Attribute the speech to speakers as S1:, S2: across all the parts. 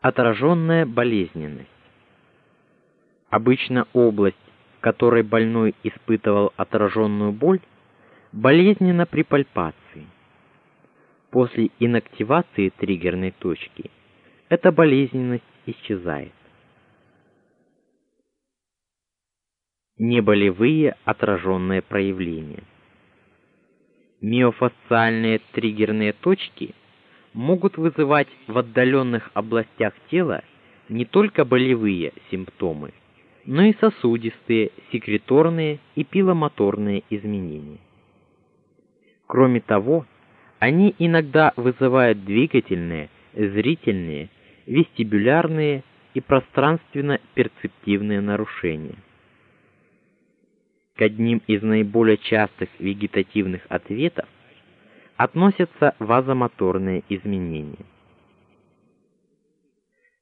S1: Отраженная болезненность. Обычно область, в которой больной испытывал отраженную боль, болезненна при пальпации. После инактивации триггерной точки эта болезненность исчезает. Неболевые отраженные проявления. Миофасциальные триггерные точки могут вызывать в отдаленных областях тела не только болевые симптомы, но и сосудистые, секреторные и пиломоторные изменения. Кроме того, они иногда вызывают двигательные, зрительные, вестибулярные и пространственно-перцептивные нарушения. К одним из наиболее частых вегетативных ответов относятся вазомоторные изменения.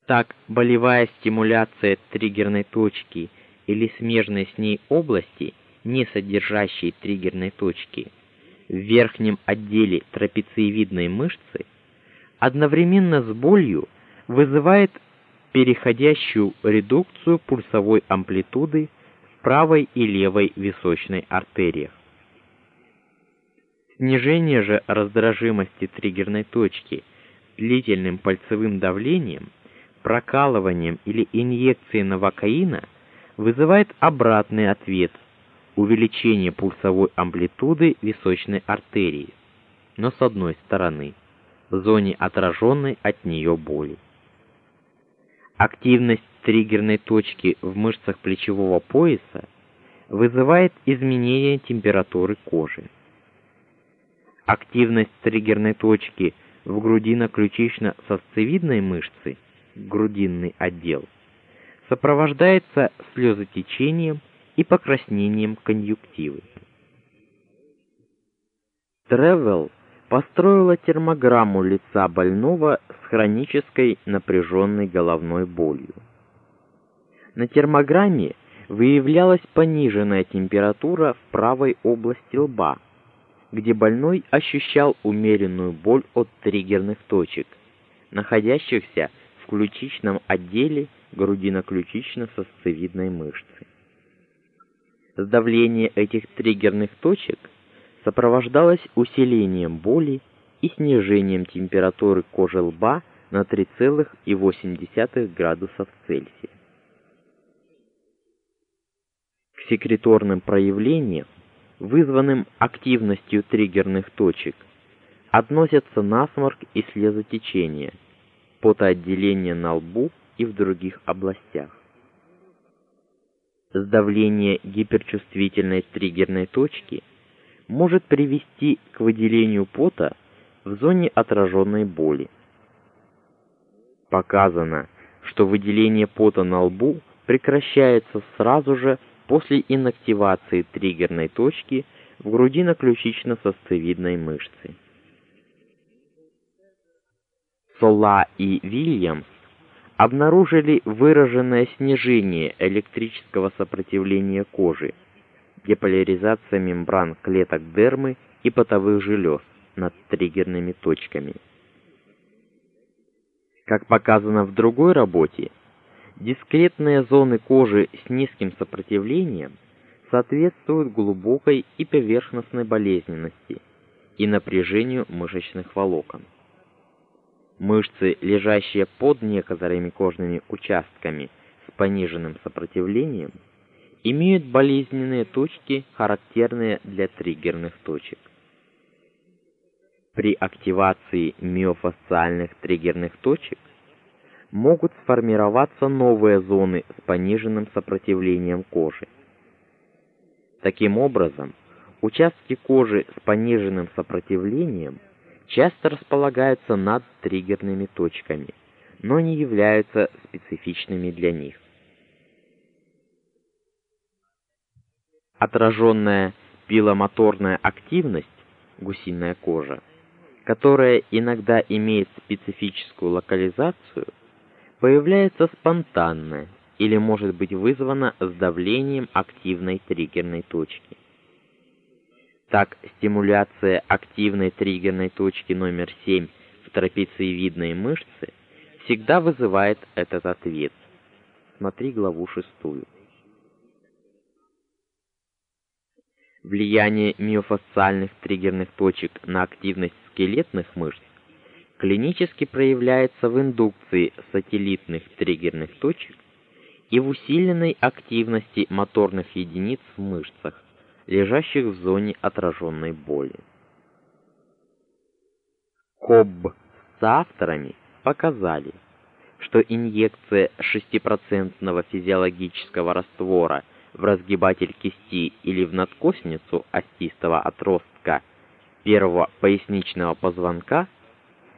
S1: Так, болевая стимуляция триггерной точки или смежной с ней области, не содержащей триггерной точки, в верхнем отделе трапециевидной мышцы одновременно с болью вызывает переходящую редукцию пульсовой амплитуды в правой и левой височной артериях. Снижение же раздражимости триггерной точки длительным пальцевым давлением, прокалыванием или инъекцией новокаина вызывает обратный ответ увеличение пульсовой амплитуды височной артерии, но с одной стороны, в зоне отраженной от нее боли. Активность триггерной точки в мышцах плечевого пояса вызывает изменение температуры кожи. Активность триггерной точки в грудино-ключично-сосцевидной мышце, грудинный отдел, сопровождается слезотечением и покраснением конъюнктивы. Тревел построила термограмму лица больного с хронической напряженной головной болью. На термограмме выявлялась пониженная температура в правой области лба, где больной ощущал умеренную боль от триггерных точек, находящихся в ключичном отделе грудино-ключично-сосцевидной мышцы. Сдавление этих триггерных точек сопровождалось усилением боли и снижением температуры кожи лба на 3,8 градусов Цельсия. К секреторным проявлениям вызванным активностью триггерных точек, относятся насморк и слезотечение, потоотделение на лбу и в других областях. Сдавление гиперчувствительной триггерной точки может привести к выделению пота в зоне отраженной боли. Показано, что выделение пота на лбу прекращается сразу же после инактивации триггерной точки в грудино-ключично-сосцевидной мышце. Сола и Вильямс обнаружили выраженное снижение электрического сопротивления кожи, деполяризация мембран клеток дермы и потовых желез над триггерными точками. Как показано в другой работе, Дискретные зоны кожи с низким сопротивлением соответствуют глубокой и поверхностной болезненности и напряжению мышечных волокон. Мышцы, лежащие под некоторыми кожными участками с пониженным сопротивлением, имеют болезненные точки, характерные для триггерных точек. При активации миофасциальных триггерных точек могут сформироваться новые зоны с пониженным сопротивлением кожи. Таким образом, участки кожи с пониженным сопротивлением часто располагаются над триггерными точками, но не являются специфичными для них. Отраженная пиломоторная активность гусиная кожа, которая иногда имеет специфическую локализацию, появляется спонтанно или может быть вызвана сдавлением активной триггерной точки. Так, стимуляция активной триггерной точки номер 7 в трапециевидной мышце всегда вызывает этот ответ. Смотри главу шестую. Влияние миофасциальных триггерных точек на активность скелетных мышц клинически проявляется в индукции сателлитных триггерных точек и в усиленной активности моторных единиц в мышцах, лежащих в зоне отраженной боли. Кобб с авторами показали, что инъекция 6% физиологического раствора в разгибатель кисти или в надкосницу остистого отростка первого поясничного позвонка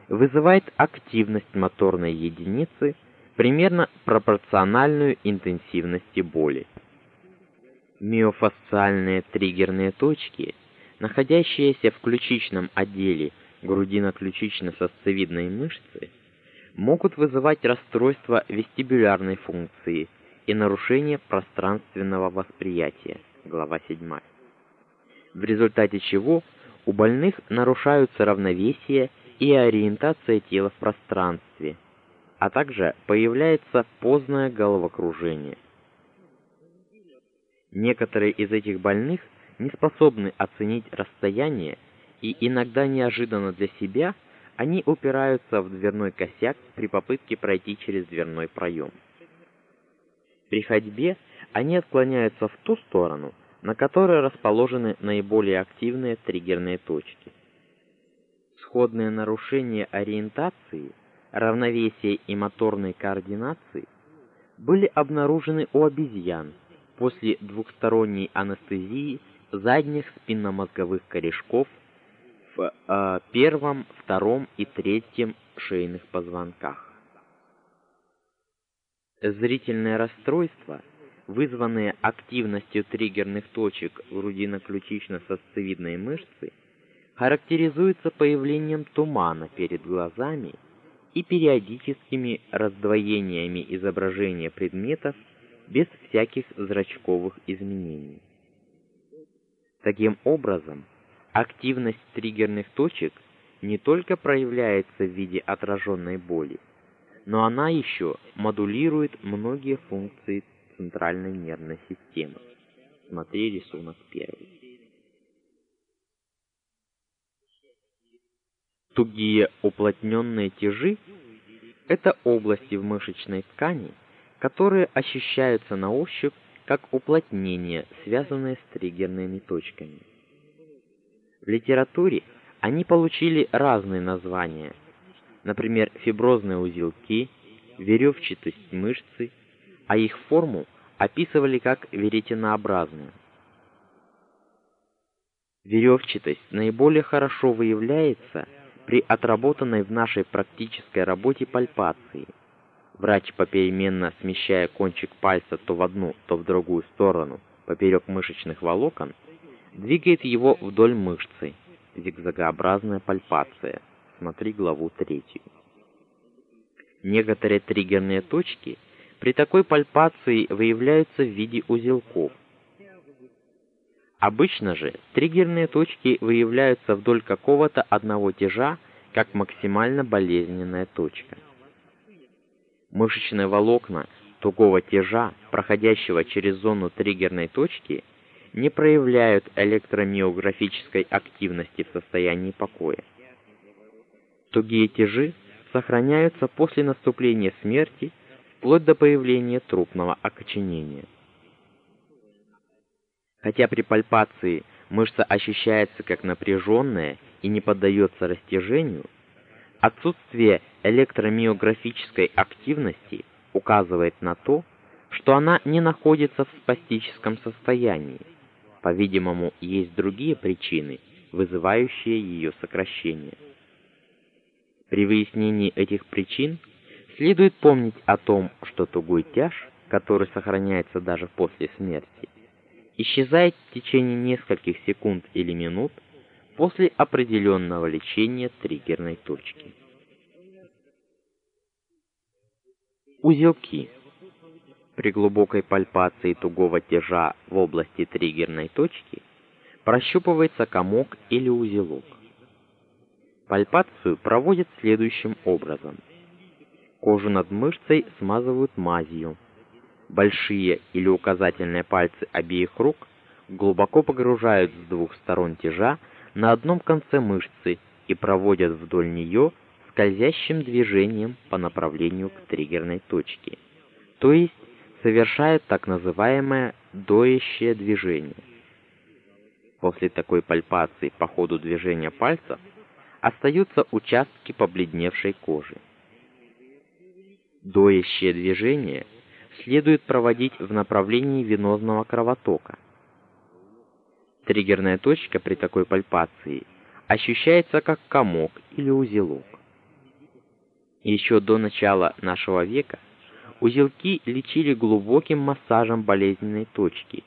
S1: вызывает активность моторной единицы примерно пропорциональную интенсивности боли. Миофасциальные триггерные точки, находящиеся в ключичном отделе грудино-ключично-сосцевидной мышцы, могут вызывать расстройство вестибулярной функции и нарушение пространственного восприятия. Глава 7. В результате чего у больных нарушаются равновесие и ориентация тела в пространстве, а также появляется позднее головокружение. Некоторые из этих больных не способны оценить расстояние, и иногда неожиданно для себя они упираются в дверной косяк при попытке пройти через дверной проем. При ходьбе они отклоняются в ту сторону, на которой расположены наиболее активные триггерные точки. Сходные нарушения ориентации, равновесия и моторной координации были обнаружены у обезьян после двухсторонней анестезии задних спинномозговых корешков в э, первом, втором и третьем шейных позвонках. Зрительное расстройство, вызванное активностью триггерных точек грудино-ключично-сосцевидной мышцы, характеризуется появлением тумана перед глазами и периодическими раздвоениями изображения предметов без всяких зрачковых изменений. Таким образом, активность триггерных точек не только проявляется в виде отраженной боли, но она еще модулирует многие функции центральной нервной системы. Смотри рисунок первый. Тугие уплотненные тяжи это области в мышечной ткани, которые ощущаются на ощупь как уплотнения, связанные с триггерными точками. В литературе они получили разные названия – например, фиброзные узелки, веревчатость мышцы, а их форму описывали как веретенообразную. Веревчатость наиболее хорошо выявляется при отработанной в нашей практической работе пальпации. Врач попеременно смещая кончик пальца то в одну, то в другую сторону поперек мышечных волокон, двигает его вдоль мышцы. Зигзагообразная пальпация. Смотри главу 3. Некоторые триггерные точки при такой пальпации выявляются в виде узелков. Обычно же триггерные точки выявляются вдоль какого-то одного тяжа как максимально болезненная точка. Мышечные волокна тугого тяжа, проходящего через зону триггерной точки, не проявляют электромиографической активности в состоянии покоя. Тугие тяжи сохраняются после наступления смерти вплоть до появления трупного окоченения. Хотя при пальпации мышца ощущается как напряженная и не поддается растяжению, отсутствие электромиографической активности указывает на то, что она не находится в спастическом состоянии. По-видимому, есть другие причины, вызывающие ее сокращение. При выяснении этих причин следует помнить о том, что тугой тяж, который сохраняется даже после смерти, исчезает в течение нескольких секунд или минут после определенного лечения триггерной точки. Узелки. При глубокой пальпации тугого тяжа в области триггерной точки прощупывается комок или узелок. Пальпацию проводят следующим образом. Кожу над мышцей смазывают мазью. Большие или указательные пальцы обеих рук глубоко погружают с двух сторон тяжа на одном конце мышцы и проводят вдоль нее скользящим движением по направлению к триггерной точке. То есть совершают так называемое доящее движение. После такой пальпации по ходу движения пальцев остаются участки побледневшей кожи. Доящее движение следует проводить в направлении венозного кровотока. Триггерная точка при такой пальпации ощущается как комок или узелок. Еще до начала нашего века узелки лечили глубоким массажем болезненной точки,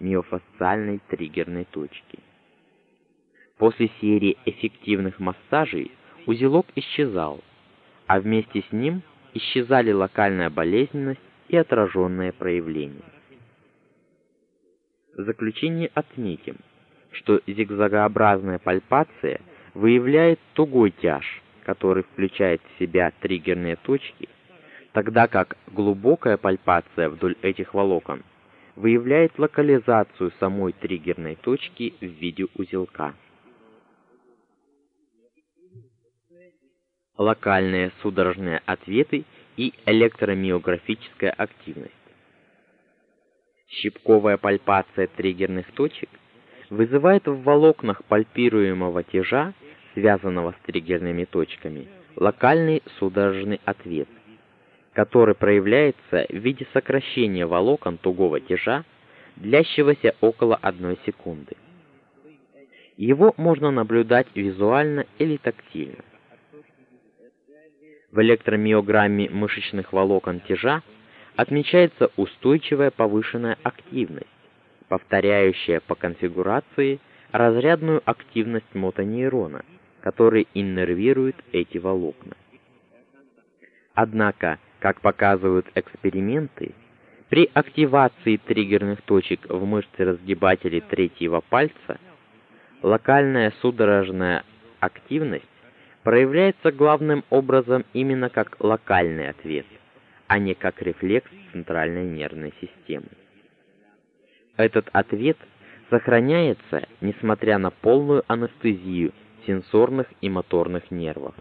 S1: миофасциальной триггерной точки. После серии эффективных массажей узелок исчезал, а вместе с ним исчезали локальная болезненность и отраженное проявление. В заключение отметим, что зигзагообразная пальпация выявляет тугой тяж, который включает в себя триггерные точки, тогда как глубокая пальпация вдоль этих волокон выявляет локализацию самой триггерной точки в виде узелка. Локальные судорожные ответы и электромиографическая активность. Щипковая пальпация триггерных точек вызывает в волокнах пальпируемого тяжа, связанного с триггерными точками, локальный судорожный ответ – который проявляется в виде сокращения волокон тугого тяжа, длящегося около 1 секунды. Его можно наблюдать визуально или тактильно. В электромиограмме мышечных волокон тяжа отмечается устойчивая повышенная активность, повторяющая по конфигурации разрядную активность мотонейрона, который иннервирует эти волокна. Однако как показывают эксперименты, при активации триггерных точек в мышце разгибателей третьего пальца локальная судорожная активность проявляется главным образом именно как локальный ответ, а не как рефлекс центральной нервной системы. Этот ответ сохраняется, несмотря на полную анестезию сенсорных и моторных нервов.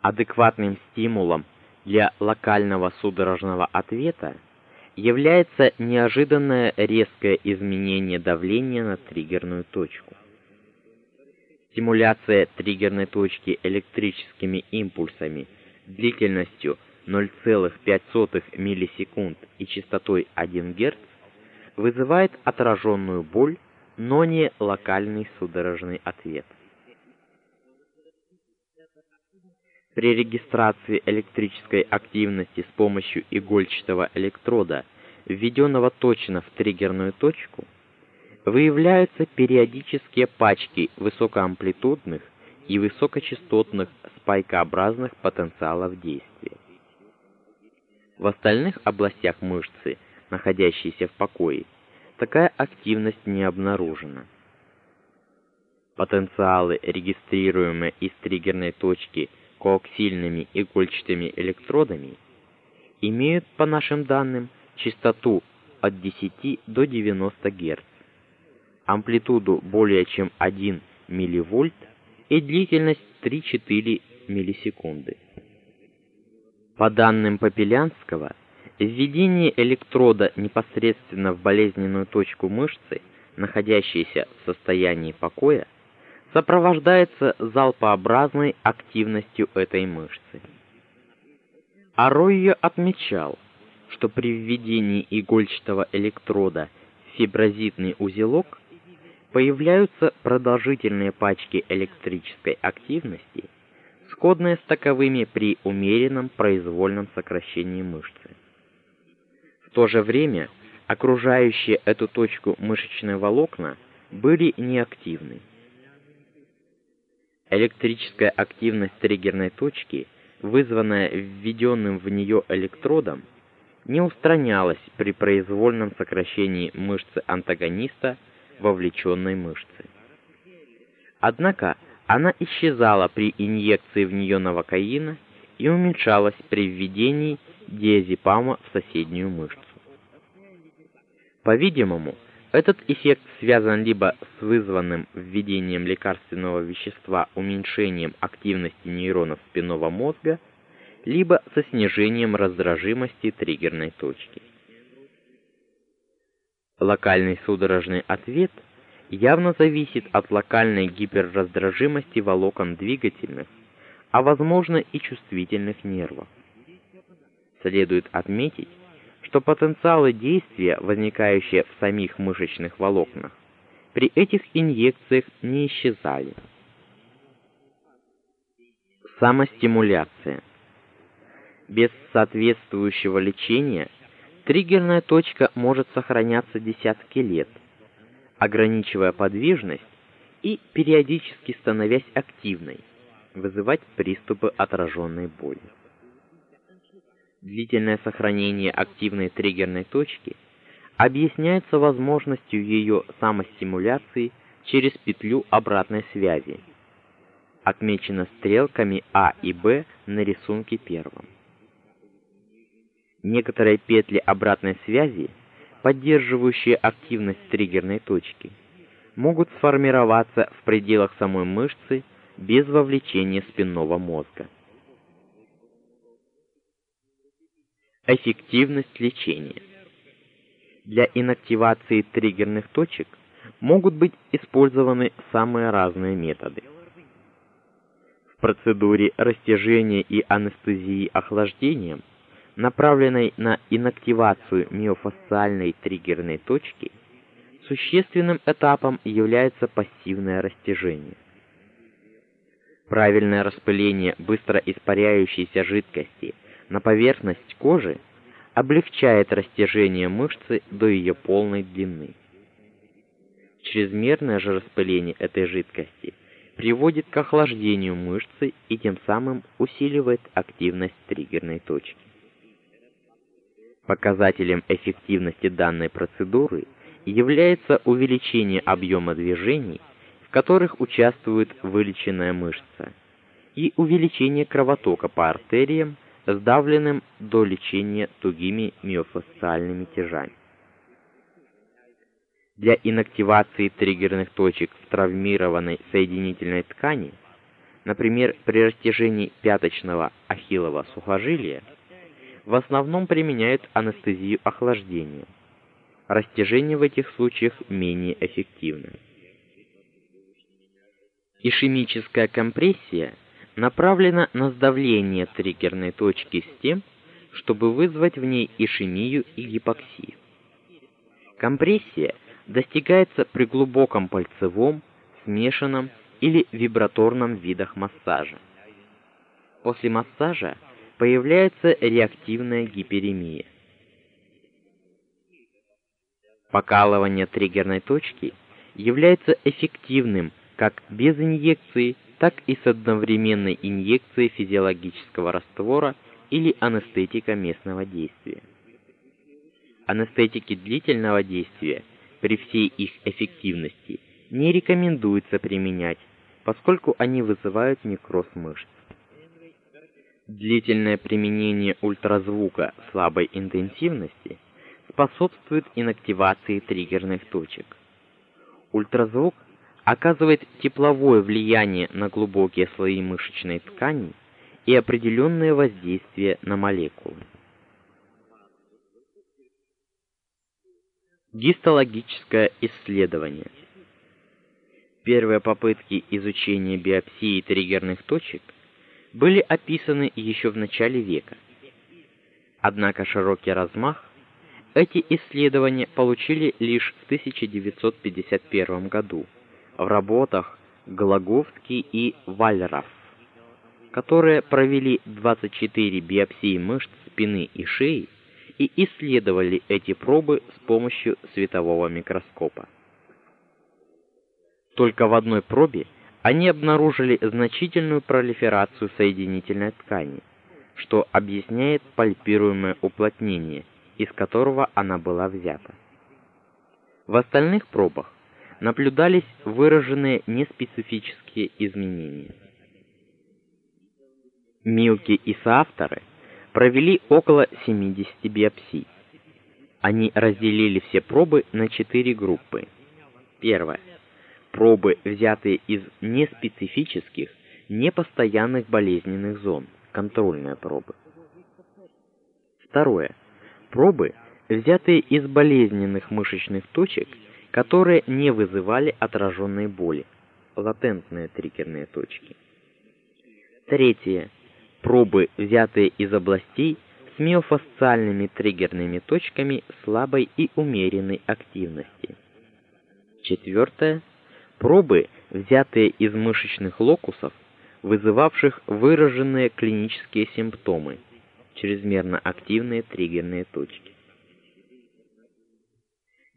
S1: Адекватным стимулом для локального судорожного ответа является неожиданное резкое изменение давления на триггерную точку. Стимуляция триггерной точки электрическими импульсами длительностью 0,05 миллисекунд и частотой 1 Гц вызывает отраженную боль, но не локальный судорожный ответ. При регистрации электрической активности с помощью игольчатого электрода, введенного точно в триггерную точку, выявляются периодические пачки высокоамплитудных и высокочастотных спайкообразных потенциалов действия. В остальных областях мышцы, находящиеся в покое, такая активность не обнаружена. Потенциалы, регистрируемые из триггерной точки коаксильными игольчатыми электродами имеют, по нашим данным, частоту от 10 до 90 Гц, амплитуду более чем 1 мВ и длительность 3-4 миллисекунды. По данным Попелянского, введение электрода непосредственно в болезненную точку мышцы, находящейся в состоянии покоя, сопровождается залпообразной активностью этой мышцы. Аройо отмечал, что при введении игольчатого электрода в фиброзитный узелок появляются продолжительные пачки электрической активности, сходные с таковыми при умеренном произвольном сокращении мышцы. В то же время окружающие эту точку мышечные волокна были неактивны. Электрическая активность триггерной точки, вызванная введенным в нее электродом, не устранялась при произвольном сокращении мышцы антагониста вовлеченной мышцы. Однако она исчезала при инъекции в нее новокаина и уменьшалась при введении диазепама в соседнюю мышцу. По-видимому, этот эффект связан либо с вызванным введением лекарственного вещества уменьшением активности нейронов спинного мозга, либо со снижением раздражимости триггерной точки. Локальный судорожный ответ явно зависит от локальной гиперраздражимости волокон двигательных, а возможно и чувствительных нервов. Следует отметить, что потенциалы действия, возникающие в самих мышечных волокнах, при этих инъекциях не исчезали. Самостимуляция. Без соответствующего лечения триггерная точка может сохраняться десятки лет, ограничивая подвижность и периодически становясь активной, вызывать приступы отраженной боли. Длительное сохранение активной триггерной точки объясняется возможностью ее самостимуляции через петлю обратной связи. Отмечено стрелками А и Б на рисунке первом. Некоторые петли обратной связи, поддерживающие активность триггерной точки, могут сформироваться в пределах самой мышцы без вовлечения спинного мозга. Эффективность лечения. Для инактивации триггерных точек могут быть использованы самые разные методы. В процедуре растяжения и анестезии охлаждением, направленной на инактивацию миофасциальной триггерной точки, существенным этапом является пассивное растяжение. Правильное распыление быстро испаряющейся жидкости на поверхность кожи облегчает растяжение мышцы до ее полной длины. Чрезмерное же распыление этой жидкости приводит к охлаждению мышцы и тем самым усиливает активность триггерной точки. Показателем эффективности данной процедуры является увеличение объема движений, в которых участвует вылеченная мышца, и увеличение кровотока по артериям сдавленным до лечения тугими миофасциальными тяжами. Для инактивации триггерных точек в травмированной соединительной ткани, например, при растяжении пяточного ахиллова сухожилия, в основном применяют анестезию охлаждения. Растяжение в этих случаях менее эффективно. Ишемическая компрессия направлена на сдавление триггерной точки с тем, чтобы вызвать в ней ишемию и гипоксию. Компрессия достигается при глубоком пальцевом, смешанном или вибраторном видах массажа. После массажа появляется реактивная гиперемия. Покалывание триггерной точки является эффективным как без инъекции, так и с одновременной инъекцией физиологического раствора или анестетика местного действия. Анестетики длительного действия при всей их эффективности не рекомендуется применять, поскольку они вызывают некроз мышц. Длительное применение ультразвука слабой интенсивности способствует инактивации триггерных точек. Ультразвук оказывает тепловое влияние на глубокие слои мышечной ткани и определенное воздействие на молекулы. Гистологическое исследование. Первые попытки изучения биопсии триггерных точек были описаны еще в начале века. Однако широкий размах эти исследования получили лишь в 1951 году в работах Глаговский и Вальраф, которые провели 24 биопсии мышц спины и шеи и исследовали эти пробы с помощью светового микроскопа. Только в одной пробе они обнаружили значительную пролиферацию соединительной ткани, что объясняет пальпируемое уплотнение, из которого она была взята. В остальных пробах наблюдались выраженные неспецифические изменения. Милки и соавторы провели около 70 биопсий. Они разделили все пробы на четыре группы. Первое. Пробы, взятые из неспецифических, непостоянных болезненных зон, контрольные пробы. Второе. Пробы, взятые из болезненных мышечных точек, которые не вызывали отраженной боли, латентные триггерные точки. Третье. Пробы, взятые из областей с миофасциальными триггерными точками слабой и умеренной активности. Четвертое. Пробы, взятые из мышечных локусов, вызывавших выраженные клинические симптомы, чрезмерно активные триггерные точки.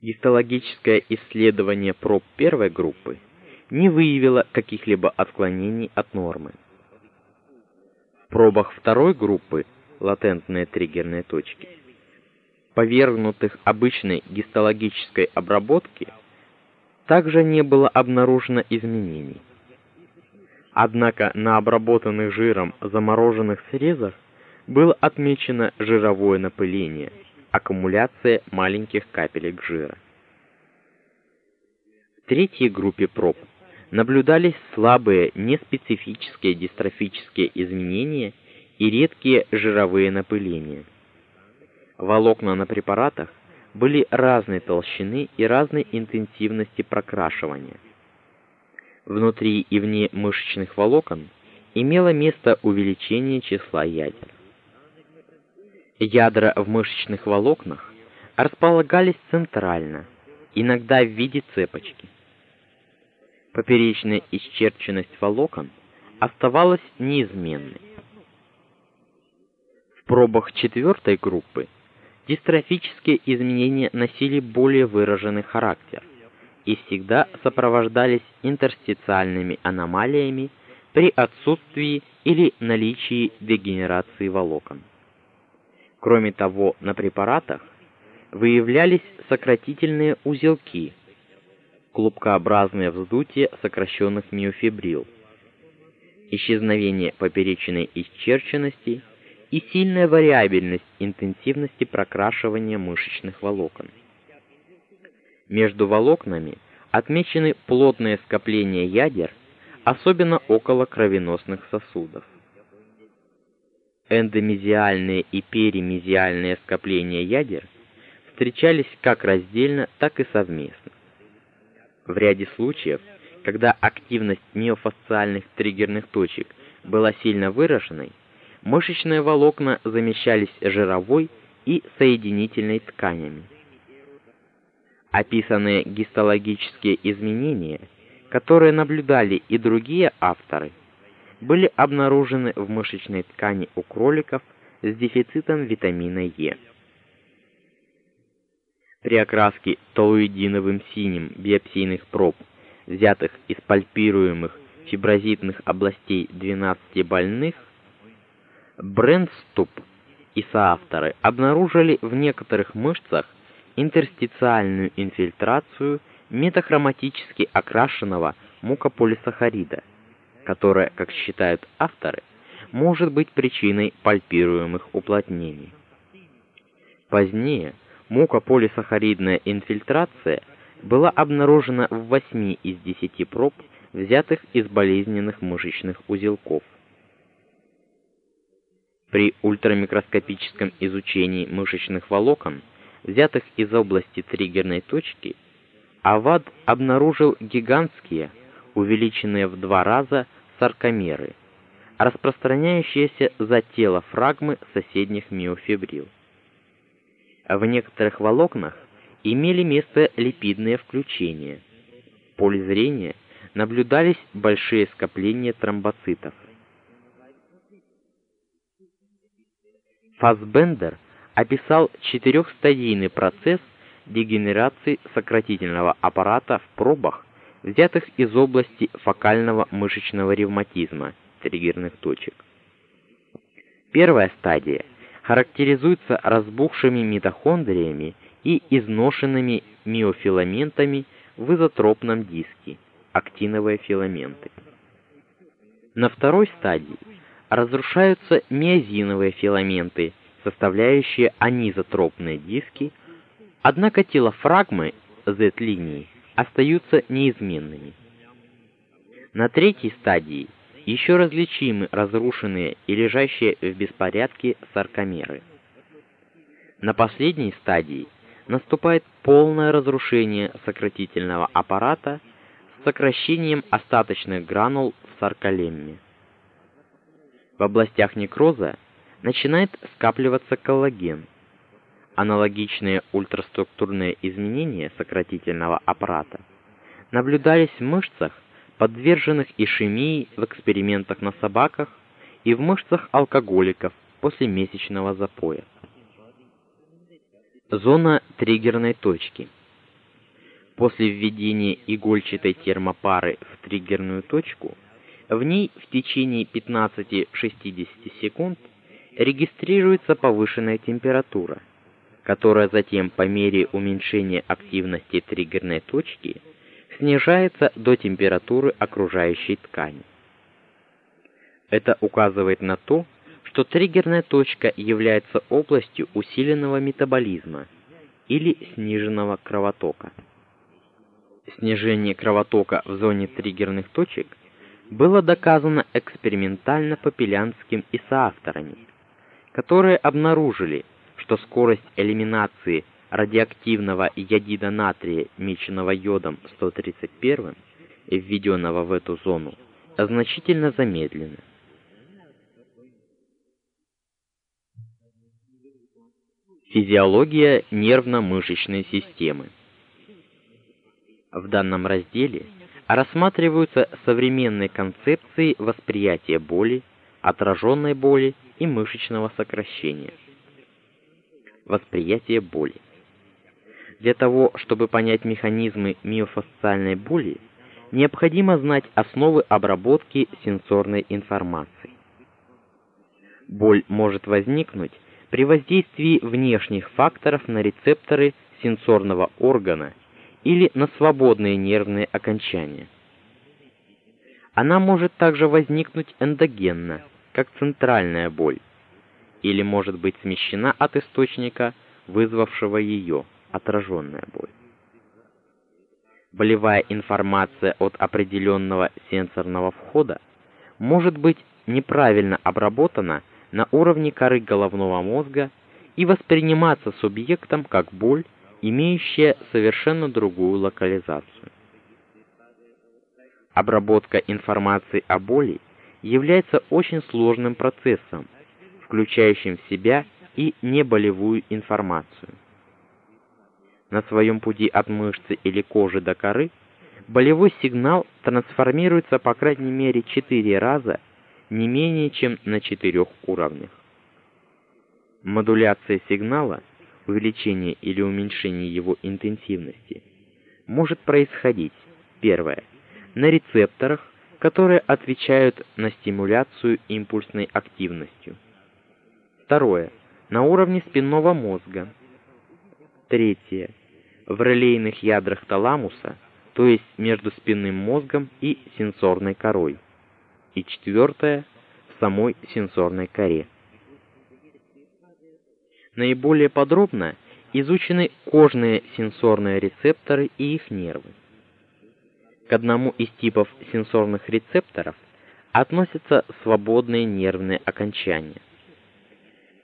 S1: Гистологическое исследование проб первой группы не выявило каких-либо отклонений от нормы. В пробах второй группы латентные триггерные точки, повергнутых обычной гистологической обработке, также не было обнаружено изменений. Однако на обработанных жиром замороженных срезах было отмечено жировое напыление, аккумуляция маленьких капелек жира. В третьей группе проб наблюдались слабые неспецифические дистрофические изменения и редкие жировые напыления. Волокна на препаратах были разной толщины и разной интенсивности прокрашивания. Внутри и вне мышечных волокон имело место увеличение числа ядер. Ядра в мышечных волокнах располагались центрально, иногда в виде цепочки. Поперечная исчерченность волокон оставалась неизменной. В пробах четвертой группы дистрофические изменения носили более выраженный характер и всегда сопровождались интерстициальными аномалиями при отсутствии или наличии дегенерации волокон. Кроме того, на препаратах выявлялись сократительные узелки, клубкообразные вздутие сокращенных миофибрил, исчезновение поперечной исчерченности и сильная вариабельность интенсивности прокрашивания мышечных волокон. Между волокнами отмечены плотные скопления ядер, особенно около кровеносных сосудов эндомезиальные и перимезиальные скопления ядер встречались как раздельно, так и совместно. В ряде случаев, когда активность миофасциальных триггерных точек была сильно выраженной, мышечные волокна замещались жировой и соединительной тканями. Описанные гистологические изменения, которые наблюдали и другие авторы – были обнаружены в мышечной ткани у кроликов с дефицитом витамина Е. При окраске толуидиновым синим биопсийных проб, взятых из пальпируемых фиброзитных областей 12 больных, Брендступ и соавторы обнаружили в некоторых мышцах интерстициальную инфильтрацию метахроматически окрашенного мукополисахарида – которая, как считают авторы, может быть причиной пальпируемых уплотнений. Позднее мукополисахаридная инфильтрация была обнаружена в 8 из 10 проб, взятых из болезненных мышечных узелков. При ультрамикроскопическом изучении мышечных волокон, взятых из области триггерной точки, Авад обнаружил гигантские, увеличенные в два раза саркомеры, распространяющиеся за тело фрагмы соседних миофибрил. В некоторых волокнах имели место липидные включения. В поле зрения наблюдались большие скопления тромбоцитов. Фасбендер описал четырехстадийный процесс дегенерации сократительного аппарата в пробах, взятых из области фокального мышечного ревматизма, триггерных точек. Первая стадия характеризуется разбухшими митохондриями и изношенными миофиламентами в изотропном диске, актиновые филаменты. На второй стадии разрушаются миозиновые филаменты, составляющие анизотропные диски, однако телофрагмы Z-линии остаются неизменными. На третьей стадии еще различимы разрушенные и лежащие в беспорядке саркомеры. На последней стадии наступает полное разрушение сократительного аппарата с сокращением остаточных гранул в сарколемме. В областях некроза начинает скапливаться коллаген. Аналогичные ультраструктурные изменения сократительного аппарата наблюдались в мышцах, подверженных ишемии в экспериментах на собаках и в мышцах алкоголиков после месячного запоя. Зона триггерной точки. После введения игольчатой термопары в триггерную точку, в ней в течение 15-60 секунд регистрируется повышенная температура, которая затем по мере уменьшения активности триггерной точки снижается до температуры окружающей ткани. Это указывает на то, что триггерная точка является областью усиленного метаболизма или сниженного кровотока. Снижение кровотока в зоне триггерных точек было доказано экспериментально Попелянским и соавторами, которые обнаружили, что скорость элиминации радиоактивного йодида натрия, меченного йодом 131, введенного в эту зону, значительно замедлена. Физиология нервно-мышечной системы. В данном разделе рассматриваются современные концепции восприятия боли, отраженной боли и мышечного сокращения. Восприятие боли. Для того, чтобы понять механизмы миофасциальной боли, необходимо знать основы обработки сенсорной информации. Боль может возникнуть при воздействии внешних факторов на рецепторы сенсорного органа или на свободные нервные окончания. Она может также возникнуть эндогенно, как центральная боль, или может быть смещена от источника, вызвавшего ее, отраженная боль. Болевая информация от определенного сенсорного входа может быть неправильно обработана на уровне коры головного мозга и восприниматься субъектом как боль, имеющая совершенно другую локализацию. Обработка информации о боли является очень сложным процессом, включающим в себя и неболевую информацию. На своем пути от мышцы или кожи до коры болевой сигнал трансформируется по крайней мере 4 раза не менее чем на четырех уровнях. Модуляция сигнала, увеличение или уменьшение его интенсивности, может происходить, первое, на рецепторах, которые отвечают на стимуляцию импульсной активностью. Второе, на уровне спинного мозга. Третье, в релейных ядрах таламуса, то есть между спинным мозгом и сенсорной корой и четвертое в самой сенсорной коре. Наиболее подробно изучены кожные сенсорные рецепторы и их нервы. К одному из типов сенсорных рецепторов относятся свободные нервные окончания.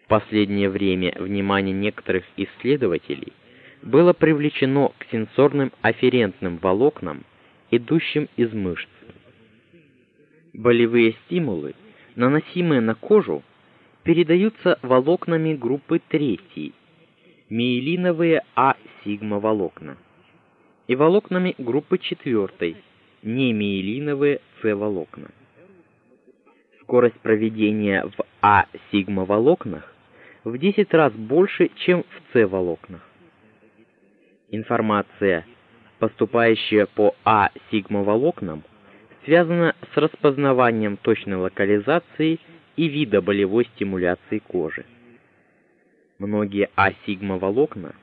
S1: В последнее время внимание некоторых исследователей было привлечено к сенсорным афферентным волокнам, идущим из мышц. Болевые стимулы, наносимые на кожу, передаются волокнами группы 3, миелиновые А-сигма волокна, и волокнами группы 4, немиелиновые С-волокна. Скорость проведения в А-сигма волокнах в 10 раз больше, чем в С-волокнах. Информация, поступающая по А-сигма волокнам, связано с распознаванием точной локализации и вида болевой стимуляции кожи. Многие А-сигма волокна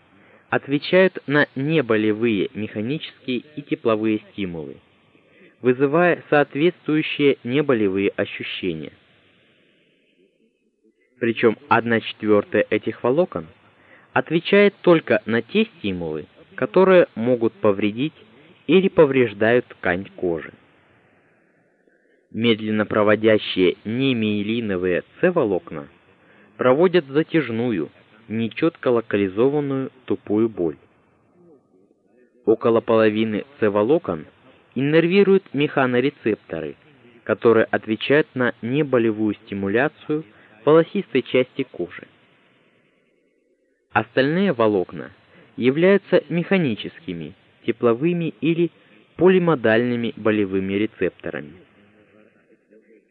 S1: отвечают на неболевые механические и тепловые стимулы, вызывая соответствующие неболевые ощущения. Причем 1 четвертая этих волокон отвечает только на те стимулы, которые могут повредить или повреждают ткань кожи. Медленно проводящие немиелиновые С-волокна проводят затяжную, нечетко локализованную тупую боль. Около половины С-волокон иннервируют механорецепторы, которые отвечают на неболевую стимуляцию волосистой части кожи. Остальные волокна являются механическими, тепловыми или полимодальными болевыми рецепторами.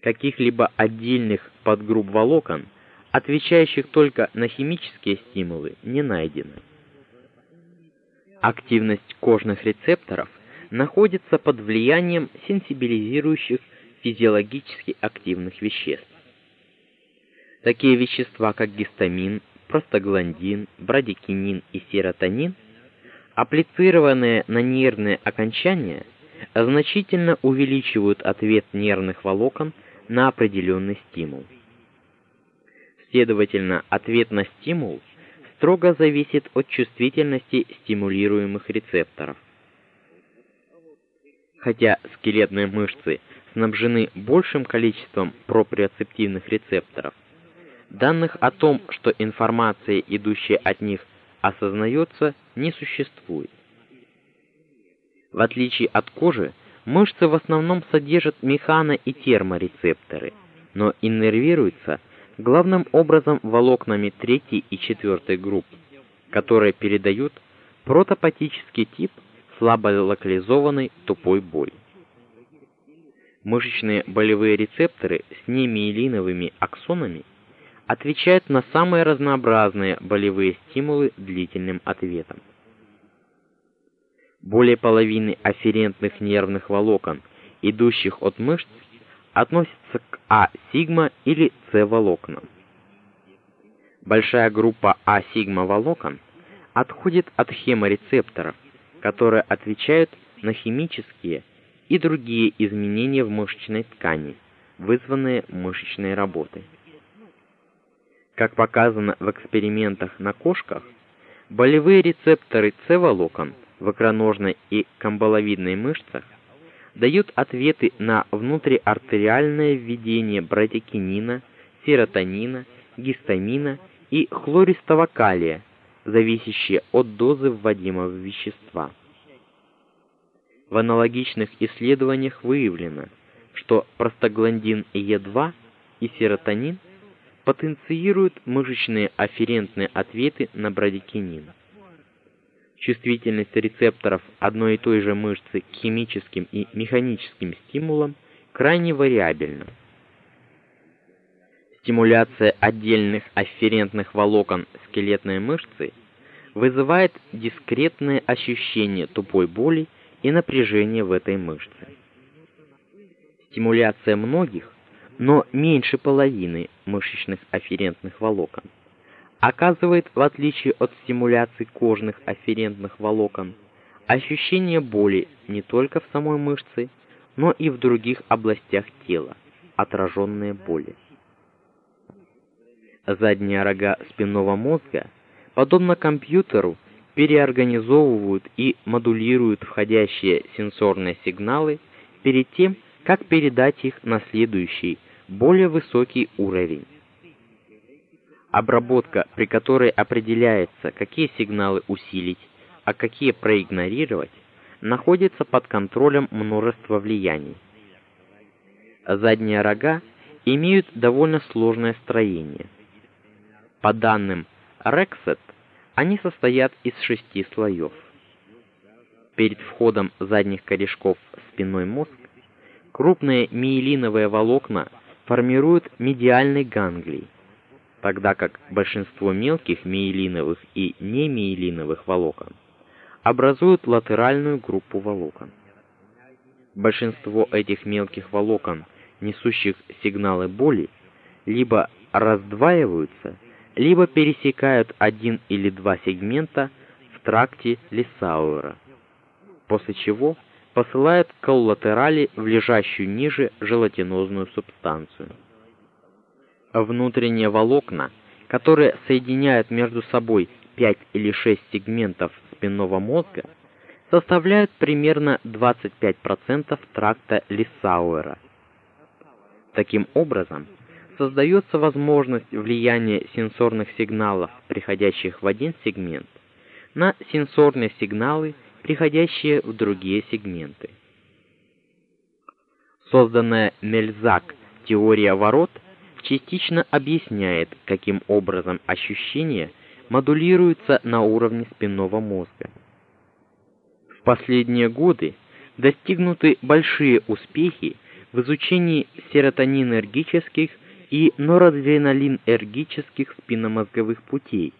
S1: Каких-либо отдельных подгрупп волокон, отвечающих только на химические стимулы, не найдено. Активность кожных рецепторов находится под влиянием сенсибилизирующих физиологически активных веществ. Такие вещества, как гистамин, простагландин, брадикинин и серотонин, апплицированные на нервные окончания, значительно увеличивают ответ нервных волокон на определенный стимул. Следовательно, ответ на стимул строго зависит от чувствительности стимулируемых рецепторов. Хотя скелетные мышцы снабжены большим количеством проприоцептивных рецепторов, данных о том, что информация, идущая от них, осознается, не существует. В отличие от кожи, мышцы в основном содержат механо- и терморецепторы, но иннервируются главным образом волокнами третьей и четвертой групп, которые передают протопатический тип слабо локализованной тупой боли. Мышечные болевые рецепторы с немиелиновыми аксонами отвечают на самые разнообразные болевые стимулы длительным ответом. Более половины афферентных нервных волокон, идущих от мышц, относятся к А-сигма или С-волокнам. Большая группа А-сигма волокон отходит от хеморецепторов, которые отвечают на химические и другие изменения в мышечной ткани, вызванные мышечной работой. Как показано в экспериментах на кошках, болевые рецепторы С-волокон в икроножной и камбаловидной мышцах дают ответы на внутриартериальное введение брадикинина, серотонина, гистамина и хлористого калия, зависящие от дозы вводимого вещества. В аналогичных исследованиях выявлено, что простагландин Е2 и серотонин потенцируют мышечные афферентные ответы на брадикинин. Чувствительность рецепторов одной и той же мышцы к химическим и механическим стимулам крайне вариабельна. Стимуляция отдельных афферентных волокон скелетной мышцы вызывает дискретное ощущение тупой боли и напряжения в этой мышце. Стимуляция многих, но меньше половины мышечных афферентных волокон оказывает, в отличие от стимуляции кожных афферентных волокон, ощущение боли не только в самой мышце, но и в других областях тела, отраженные боли. Задние рога спинного мозга, подобно компьютеру, переорганизовывают и модулируют входящие сенсорные сигналы перед тем, как передать их на следующий, более высокий уровень обработка, при которой определяется, какие сигналы усилить, а какие проигнорировать, находится под контролем множества влияний. Задние рога имеют довольно сложное строение. По данным Rexet, они состоят из шести слоев. Перед входом задних корешков в спинной мозг крупные миелиновые волокна формируют медиальный ганглий, тогда как большинство мелких миелиновых и немиелиновых волокон образуют латеральную группу волокон. Большинство этих мелких волокон, несущих сигналы боли, либо раздваиваются, либо пересекают один или два сегмента в тракте Лисауэра, после чего посылают коллатерали в лежащую ниже желатинозную субстанцию. Внутренние волокна, которые соединяют между собой 5 или 6 сегментов спинного мозга, составляют примерно 25% тракта Лиссауэра. Таким образом, создается возможность влияния сенсорных сигналов, приходящих в один сегмент, на сенсорные сигналы, приходящие в другие сегменты. Созданная Мельзак теория ворот частично объясняет, каким образом ощущения модулируются на уровне спинного мозга. В последние годы достигнуты большие успехи в изучении серотонинергических и норадреналинергических спинномозговых путей,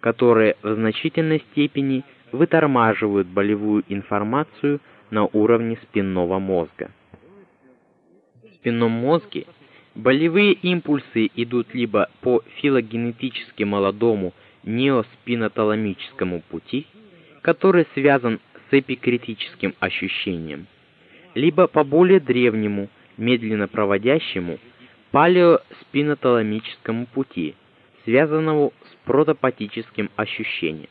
S1: которые в значительной степени вытормаживают болевую информацию на уровне спинного мозга. В спинном мозге болевые импульсы идут либо по филогенетически молодому неоспиноталамическому пути, который связан с эпикритическим ощущением, либо по более древнему, медленно проводящему палеоспиноталамическому пути, связанному с протопатическим ощущением.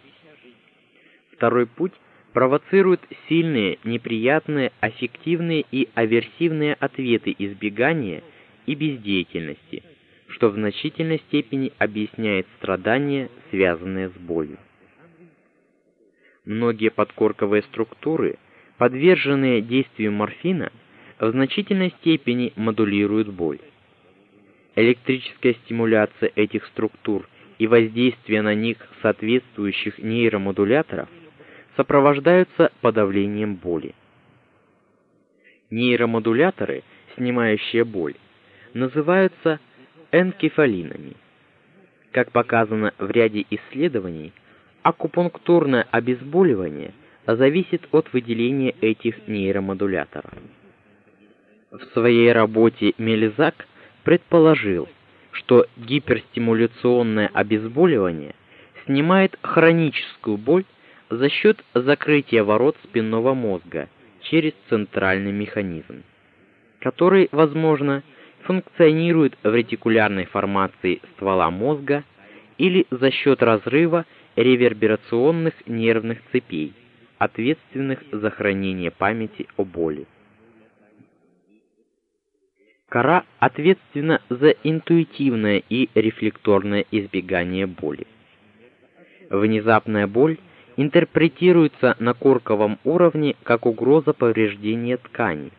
S1: Второй путь провоцирует сильные, неприятные, аффективные и аверсивные ответы избегания и бездеятельности, что в значительной степени объясняет страдания, связанные с болью. Многие подкорковые структуры, подверженные действию морфина, в значительной степени модулируют боль. Электрическая стимуляция этих структур и воздействие на них соответствующих нейромодуляторов сопровождаются подавлением боли. Нейромодуляторы, снимающие боль, называются энкефалинами. Как показано в ряде исследований, акупунктурное обезболивание зависит от выделения этих нейромодуляторов. В своей работе Мелизак предположил, что гиперстимуляционное обезболивание снимает хроническую боль за счет закрытия ворот спинного мозга через центральный механизм, который, возможно, функционирует в ретикулярной формации ствола мозга или за счет разрыва реверберационных нервных цепей, ответственных за хранение памяти о боли. Кора ответственна за интуитивное и рефлекторное избегание боли. Внезапная боль интерпретируется на корковом уровне как угроза повреждения тканей.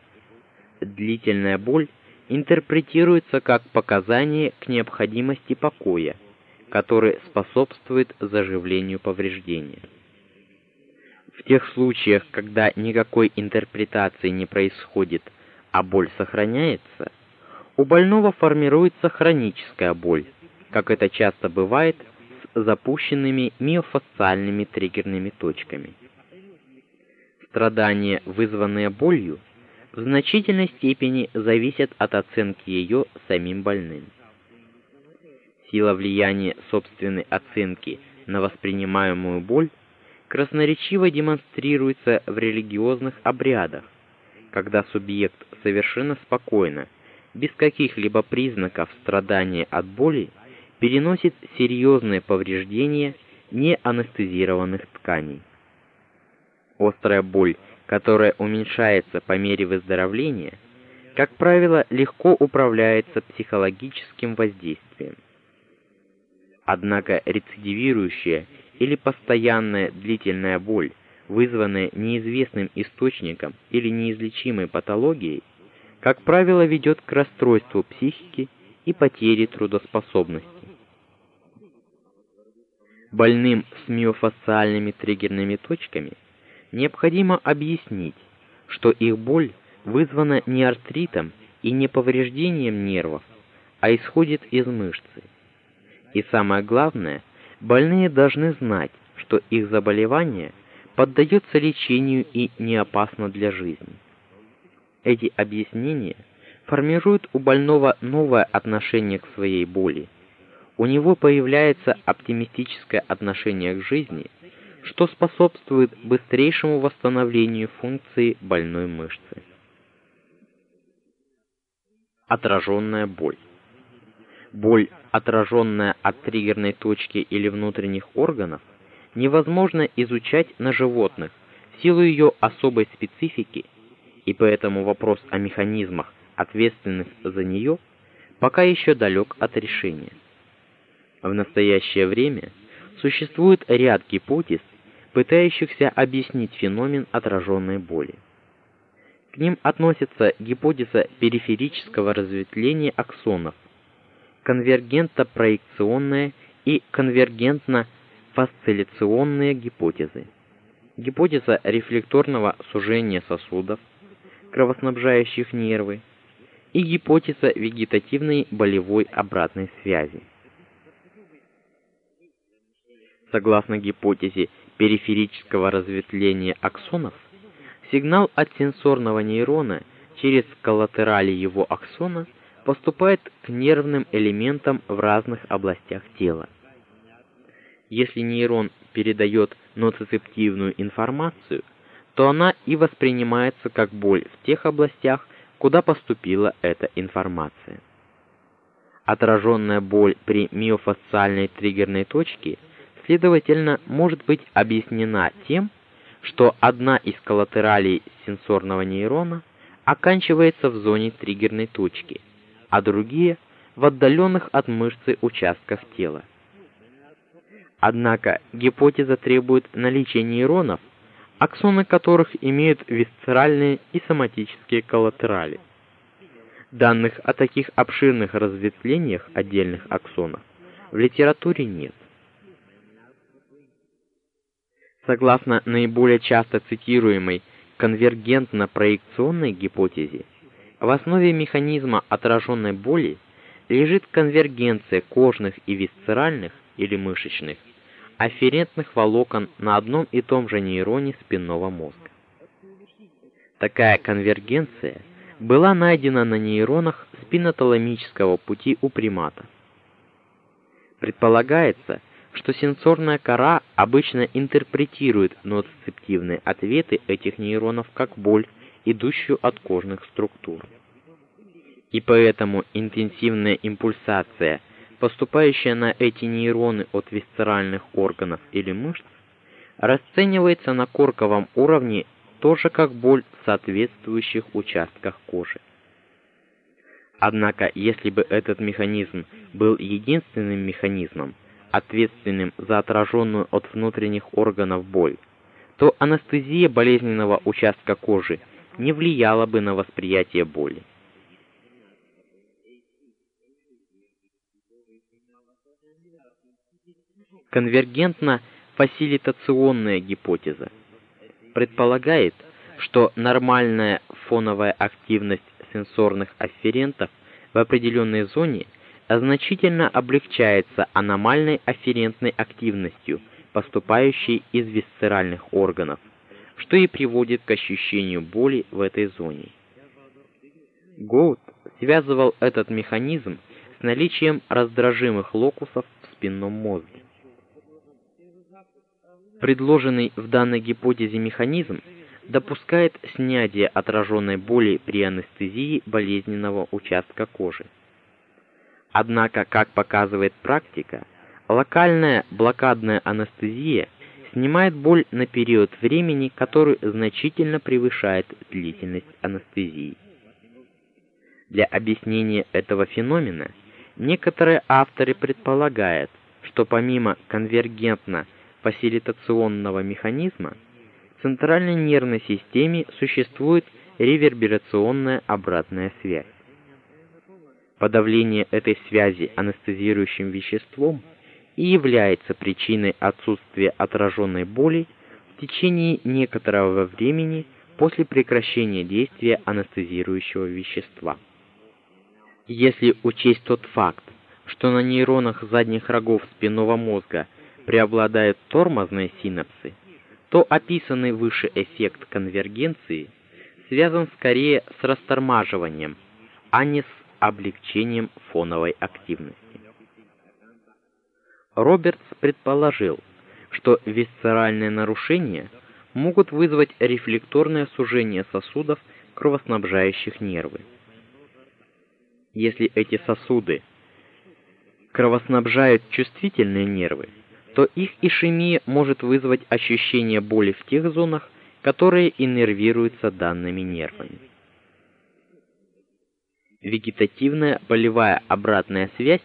S1: Длительная боль интерпретируется как показание к необходимости покоя, который способствует заживлению повреждения. В тех случаях, когда никакой интерпретации не происходит, а боль сохраняется, у больного формируется хроническая боль, как это часто бывает запущенными миофасциальными триггерными точками. Страдания, вызванные болью, в значительной степени зависят от оценки ее самим больным. Сила влияния собственной оценки на воспринимаемую боль красноречиво демонстрируется в религиозных обрядах, когда субъект совершенно спокойно, без каких-либо признаков страдания от боли, переносит серьезные повреждения неанестезированных тканей. Острая боль, которая уменьшается по мере выздоровления, как правило, легко управляется психологическим воздействием. Однако рецидивирующая или постоянная длительная боль, вызванная неизвестным источником или неизлечимой патологией, как правило, ведет к расстройству психики и потере трудоспособности больным с миофасциальными триггерными точками необходимо объяснить, что их боль вызвана не артритом и не повреждением нервов, а исходит из мышцы. И самое главное, больные должны знать, что их заболевание поддается лечению и не опасно для жизни. Эти объяснения формируют у больного новое отношение к своей боли у него появляется оптимистическое отношение к жизни, что способствует быстрейшему восстановлению функции больной мышцы. Отраженная боль. Боль, отраженная от триггерной точки или внутренних органов, невозможно изучать на животных в силу ее особой специфики, и поэтому вопрос о механизмах, ответственных за нее, пока еще далек от решения. В настоящее время существует ряд гипотез, пытающихся объяснить феномен отраженной боли. К ним относятся гипотеза периферического разветвления аксонов, конвергентно-проекционная и конвергентно-фасциляционные гипотезы, гипотеза рефлекторного сужения сосудов, кровоснабжающих нервы, и гипотеза вегетативной болевой обратной связи. Согласно гипотезе периферического разветвления аксонов, сигнал от сенсорного нейрона через коллатерали его аксона поступает к нервным элементам в разных областях тела. Если нейрон передает ноцицептивную информацию, то она и воспринимается как боль в тех областях, куда поступила эта информация. Отраженная боль при миофасциальной триггерной точке – следовательно, может быть объяснена тем, что одна из коллатералей сенсорного нейрона оканчивается в зоне триггерной точки, а другие в отдаленных от мышцы участках тела. Однако гипотеза требует наличия нейронов, аксоны которых имеют висцеральные и соматические коллатерали. Данных о таких обширных разветвлениях отдельных аксонов в литературе нет. Согласно наиболее часто цитируемой конвергентно-проекционной гипотезе, в основе механизма отраженной боли лежит конвергенция кожных и висцеральных или мышечных афферентных волокон на одном и том же нейроне спинного мозга. Такая конвергенция была найдена на нейронах спинноталамического пути у приматов. Предполагается, что сенсорная кора обычно интерпретирует ноцицептивные ответы этих нейронов как боль, идущую от кожных структур. И поэтому интенсивная импульсация, поступающая на эти нейроны от висцеральных органов или мышц, расценивается на корковом уровне тоже как боль в соответствующих участках кожи. Однако, если бы этот механизм был единственным механизмом, ответственным за отраженную от внутренних органов боль, то анестезия болезненного участка кожи не влияла бы на восприятие боли. Конвергентно-фасилитационная гипотеза предполагает, что нормальная фоновая активность сенсорных афферентов в определенной зоне – значительно облегчается аномальной афферентной активностью, поступающей из висцеральных органов, что и приводит к ощущению боли в этой зоне. Гоут связывал этот механизм с наличием раздражимых локусов в спинном мозге. Предложенный в данной гипотезе механизм допускает снятие отраженной боли при анестезии болезненного участка кожи. Однако, как показывает практика, локальная блокадная анестезия снимает боль на период времени, который значительно превышает длительность анестезии. Для объяснения этого феномена некоторые авторы предполагают, что помимо конвергентно-фасилитационного механизма, в центральной нервной системе существует реверберационная обратная связь. Подавление этой связи анестезирующим веществом и является причиной отсутствия отраженной боли в течение некоторого времени после прекращения действия анестезирующего вещества. Если учесть тот факт, что на нейронах задних рогов спинного мозга преобладают тормозные синапсы, то описанный выше эффект конвергенции связан скорее с растормаживанием, а не с облегчением фоновой активности. Робертс предположил, что висцеральные нарушения могут вызвать рефлекторное сужение сосудов, кровоснабжающих нервы. Если эти сосуды кровоснабжают чувствительные нервы, то их ишемия может вызвать ощущение боли в тех зонах, которые иннервируются данными нервами. Вегетативная болевая обратная связь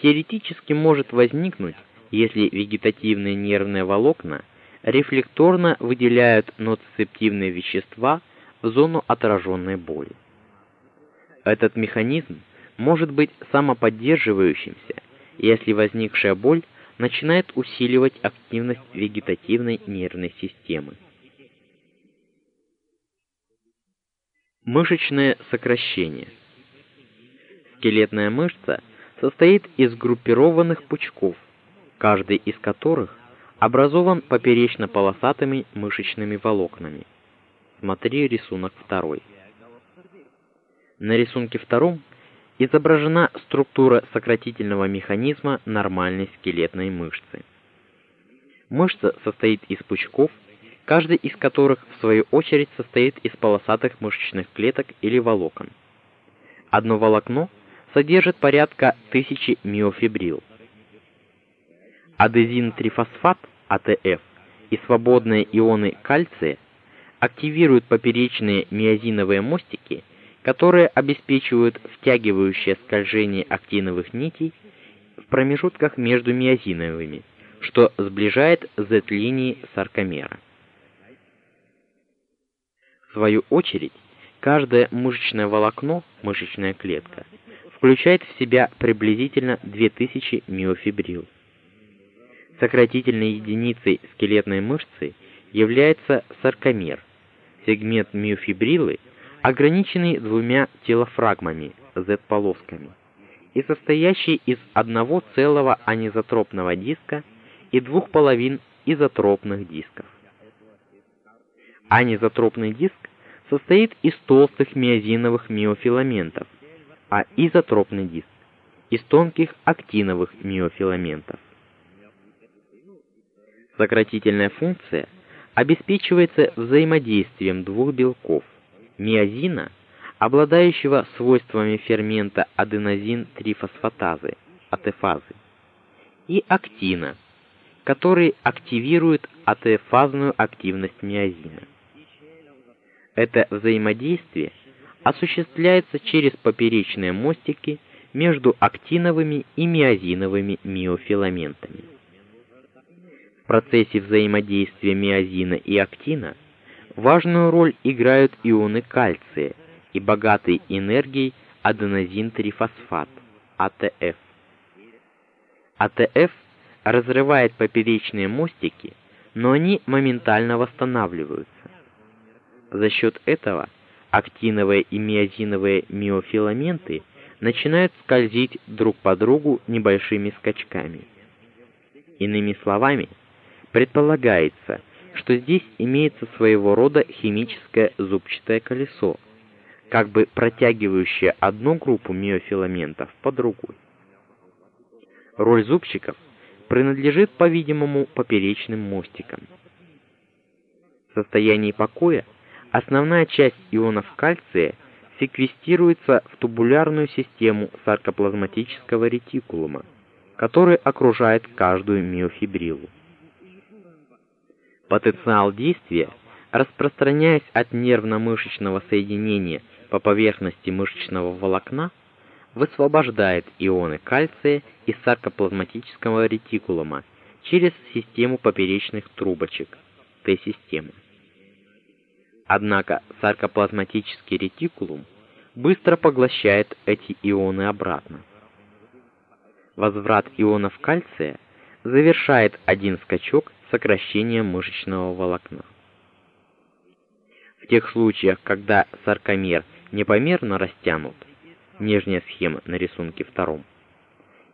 S1: теоретически может возникнуть, если вегетативные нервные волокна рефлекторно выделяют ноцицептивные вещества в зону отраженной боли. Этот механизм может быть самоподдерживающимся, если возникшая боль начинает усиливать активность вегетативной нервной системы. Мышечное сокращение. Скелетная мышца состоит из группированных пучков, каждый из которых образован поперечно-полосатыми мышечными волокнами. Смотри рисунок 2. На рисунке втором изображена структура сократительного механизма нормальной скелетной мышцы. Мышца состоит из пучков, каждый из которых в свою очередь состоит из полосатых мышечных клеток или волокон. Одно волокно содержит порядка тысячи миофибрил. Адезин-трифосфат АТФ и свободные ионы кальция активируют поперечные миозиновые мостики которые обеспечивают втягивающее скольжение актиновых нитей в промежутках между миозиновыми, что сближает Z-линии саркомера. В свою очередь, каждое мышечное волокно, мышечная клетка, включает в себя приблизительно 2000 миофибрил. Сократительной единицей скелетной мышцы является саркомер, сегмент миофибрилы – ограниченный двумя телофрагмами Z-полосками и состоящий из одного целого анизотропного диска и двух половин изотропных дисков. Анизотропный диск состоит из толстых миозиновых миофиламентов, а изотропный диск из тонких актиновых миофиламентов. Сократительная функция обеспечивается взаимодействием двух белков миозина, обладающего свойствами фермента аденозин-трифосфатазы, атефазы, и актина, который активирует атефазную активность миозина. Это взаимодействие осуществляется через поперечные мостики между актиновыми и миозиновыми миофиламентами. В процессе взаимодействия миозина и актина Важную роль играют ионы кальция и богатый энергией аденозин-трифосфат, АТФ. АТФ разрывает поперечные мостики, но они моментально восстанавливаются. За счет этого актиновые и миозиновые миофиламенты начинают скользить друг по другу небольшими скачками. Иными словами, предполагается, что здесь имеется своего рода химическое зубчатое колесо, как бы протягивающее одну группу миофиламентов по другой. Роль зубчиков принадлежит, по-видимому, поперечным мостикам. В состоянии покоя основная часть ионов кальция секвестируется в тубулярную систему саркоплазматического ретикулума, который окружает каждую миофибрилу. Потенциал действия, распространяясь от нервно-мышечного соединения по поверхности мышечного волокна, высвобождает ионы кальция из саркоплазматического ретикулума через систему поперечных трубочек Т-системы. Однако саркоплазматический ретикулум быстро поглощает эти ионы обратно. Возврат ионов кальция завершает один скачок сокращения мышечного волокна. В тех случаях, когда саркомер непомерно растянут, нижняя схема на рисунке втором,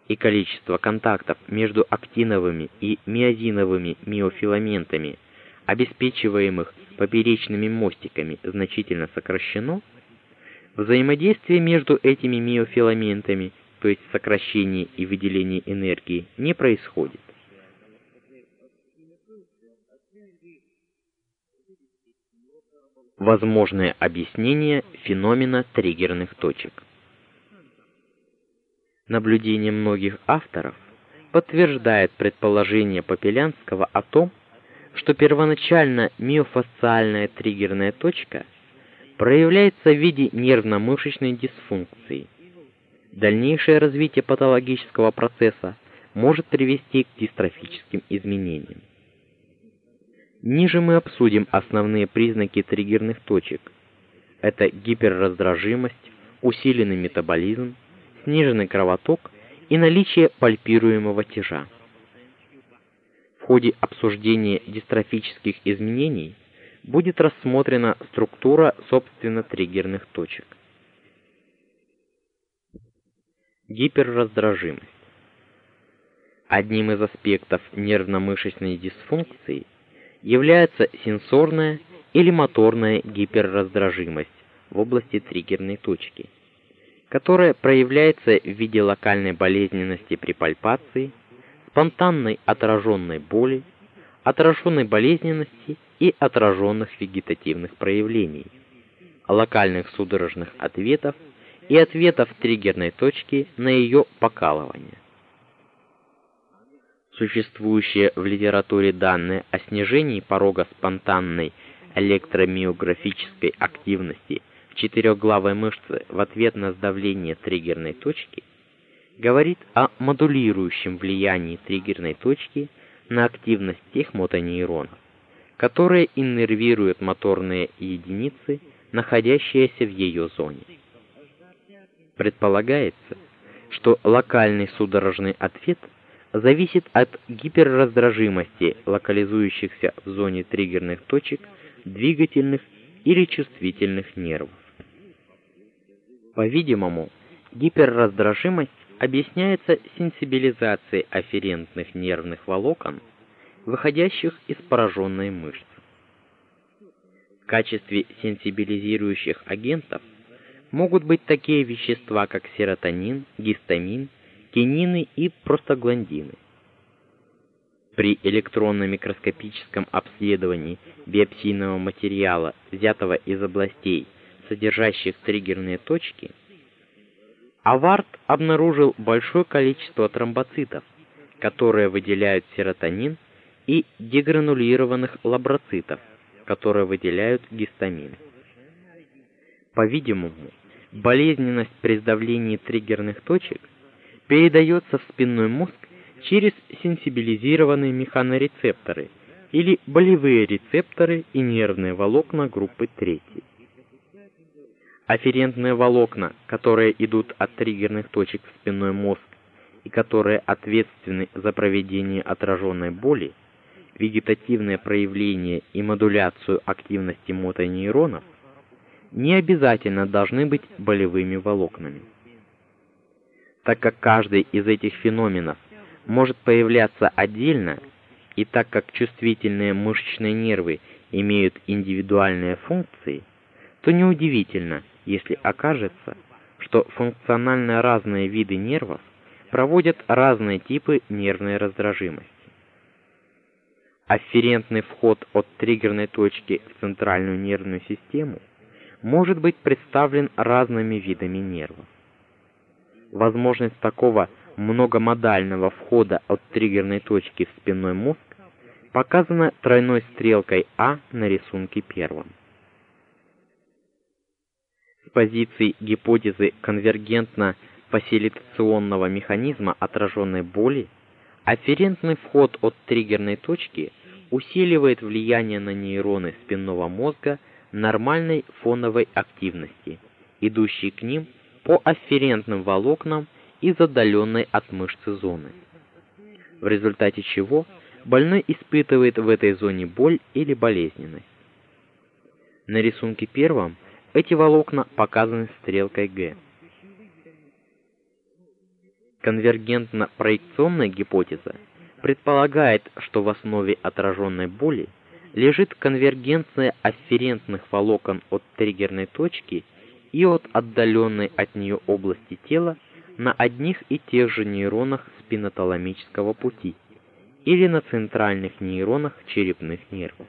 S1: и количество контактов между актиновыми и миозиновыми миофиламентами, обеспечиваемых поперечными мостиками, значительно сокращено, взаимодействие между этими миофиламентами, то есть сокращение и выделение энергии, не происходит. Возможное объяснение феномена триггерных точек. Наблюдение многих авторов подтверждает предположение Попелянского о том, что первоначально миофасциальная триггерная точка проявляется в виде нервно-мышечной дисфункции. Дальнейшее развитие патологического процесса может привести к дистрофическим изменениям. Ниже мы обсудим основные признаки триггерных точек. Это гиперраздражимость, усиленный метаболизм, сниженный кровоток и наличие пальпируемого тяжа. В ходе обсуждения дистрофических изменений будет рассмотрена структура собственно триггерных точек. Гиперраздражимость. Одним из аспектов нервно-мышечной дисфункции является сенсорная или моторная гиперраздражимость в области триггерной точки, которая проявляется в виде локальной болезненности при пальпации, спонтанной отраженной боли, отраженной болезненности и отраженных вегетативных проявлений, локальных судорожных ответов и ответов триггерной точки на ее покалывание. Существующие в литературе данные о снижении порога спонтанной электромиографической активности в четырехглавой мышце в ответ на сдавление триггерной точки говорит о модулирующем влиянии триггерной точки на активность тех мотонейронов, которые иннервируют моторные единицы, находящиеся в ее зоне. Предполагается, что локальный судорожный ответ зависит от гиперраздражимости локализующихся в зоне триггерных точек двигательных или чувствительных нервов. По-видимому, гиперраздражимость объясняется сенсибилизацией афферентных нервных волокон, выходящих из пораженной мышцы. В качестве сенсибилизирующих агентов могут быть такие вещества, как серотонин, гистамин, кинины и простагландины. При электронно-микроскопическом обследовании биопсийного материала, взятого из областей, содержащих триггерные точки, Аварт обнаружил большое количество тромбоцитов, которые выделяют серотонин, и дегранулированных лаброцитов, которые выделяют гистамин. По-видимому, болезненность при сдавлении триггерных точек передается в спинной мозг через сенсибилизированные механорецепторы или болевые рецепторы и нервные волокна группы 3. Афферентные волокна, которые идут от триггерных точек в спинной мозг и которые ответственны за проведение отраженной боли, вегетативное проявление и модуляцию активности мотонейронов, не обязательно должны быть болевыми волокнами. Так как каждый из этих феноменов может появляться отдельно, и так как чувствительные мышечные нервы имеют индивидуальные функции, то неудивительно, если окажется, что функционально разные виды нервов проводят разные типы нервной раздражимости. Афферентный вход от триггерной точки в центральную нервную систему может быть представлен разными видами нервов. Возможность такого многомодального входа от триггерной точки в спинной мозг показана тройной стрелкой А на рисунке первом с позиции гипотезы конвергентно-фасилитационного механизма отраженной боли, афферентный вход от триггерной точки усиливает влияние на нейроны спинного мозга нормальной фоновой активности, идущей к ним по афферентным волокнам из отдаленной от мышцы зоны. В результате чего больной испытывает в этой зоне боль или болезненность. На рисунке первом эти волокна показаны стрелкой Г. Конвергентно-проекционная гипотеза предполагает, что в основе отраженной боли лежит конвергенция афферентных волокон от триггерной точки и от отдаленной от нее области тела на одних и тех же нейронах спинноталамического пути или на центральных нейронах черепных нервов.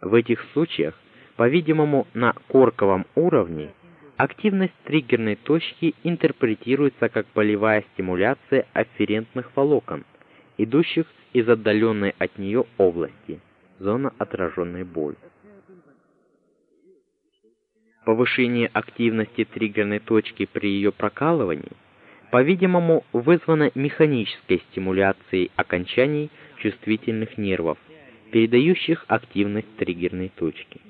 S1: В этих случаях по-видимому, на корковом уровне Активность триггерной точки интерпретируется как болевая стимуляция афферентных волокон, идущих из отдаленной от нее области, зона отраженной боли. Повышение активности триггерной точки при ее прокалывании, по-видимому, вызвано механической стимуляцией окончаний чувствительных нервов, передающих активность триггерной точки.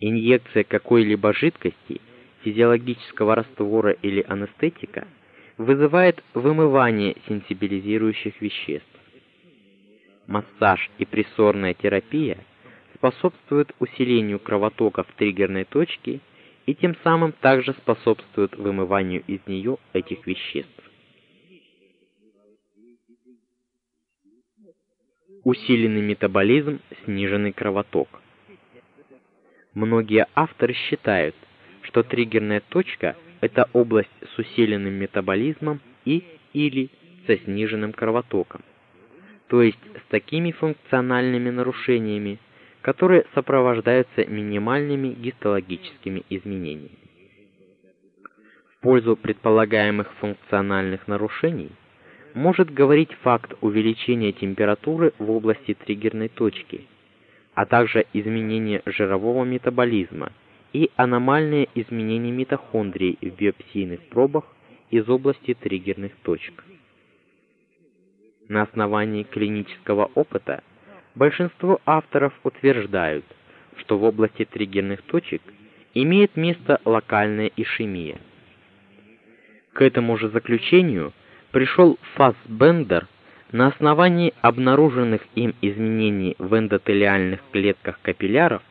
S1: Инъекция какой-либо жидкости, физиологического раствора или анестетика вызывает вымывание сенсибилизирующих веществ. Массаж и прессорная терапия способствуют усилению кровотока в триггерной точке и тем самым также способствуют вымыванию из нее этих веществ. Усиленный метаболизм, сниженный кровоток. Многие авторы считают, что триггерная точка это область с усиленным метаболизмом и или со сниженным кровотоком, то есть с такими функциональными нарушениями, которые сопровождаются минимальными гистологическими изменениями. В пользу предполагаемых функциональных нарушений может говорить факт увеличения температуры в области триггерной точки – а также изменение жирового метаболизма и аномальные изменения митохондрий в биопсийных пробах из области триггерных точек. На основании клинического опыта большинство авторов утверждают, что в области триггерных точек имеет место локальная ишемия. К этому же заключению пришел Фассбендер на основании обнаруженных им изменений в эндотелиальных клетках капилляров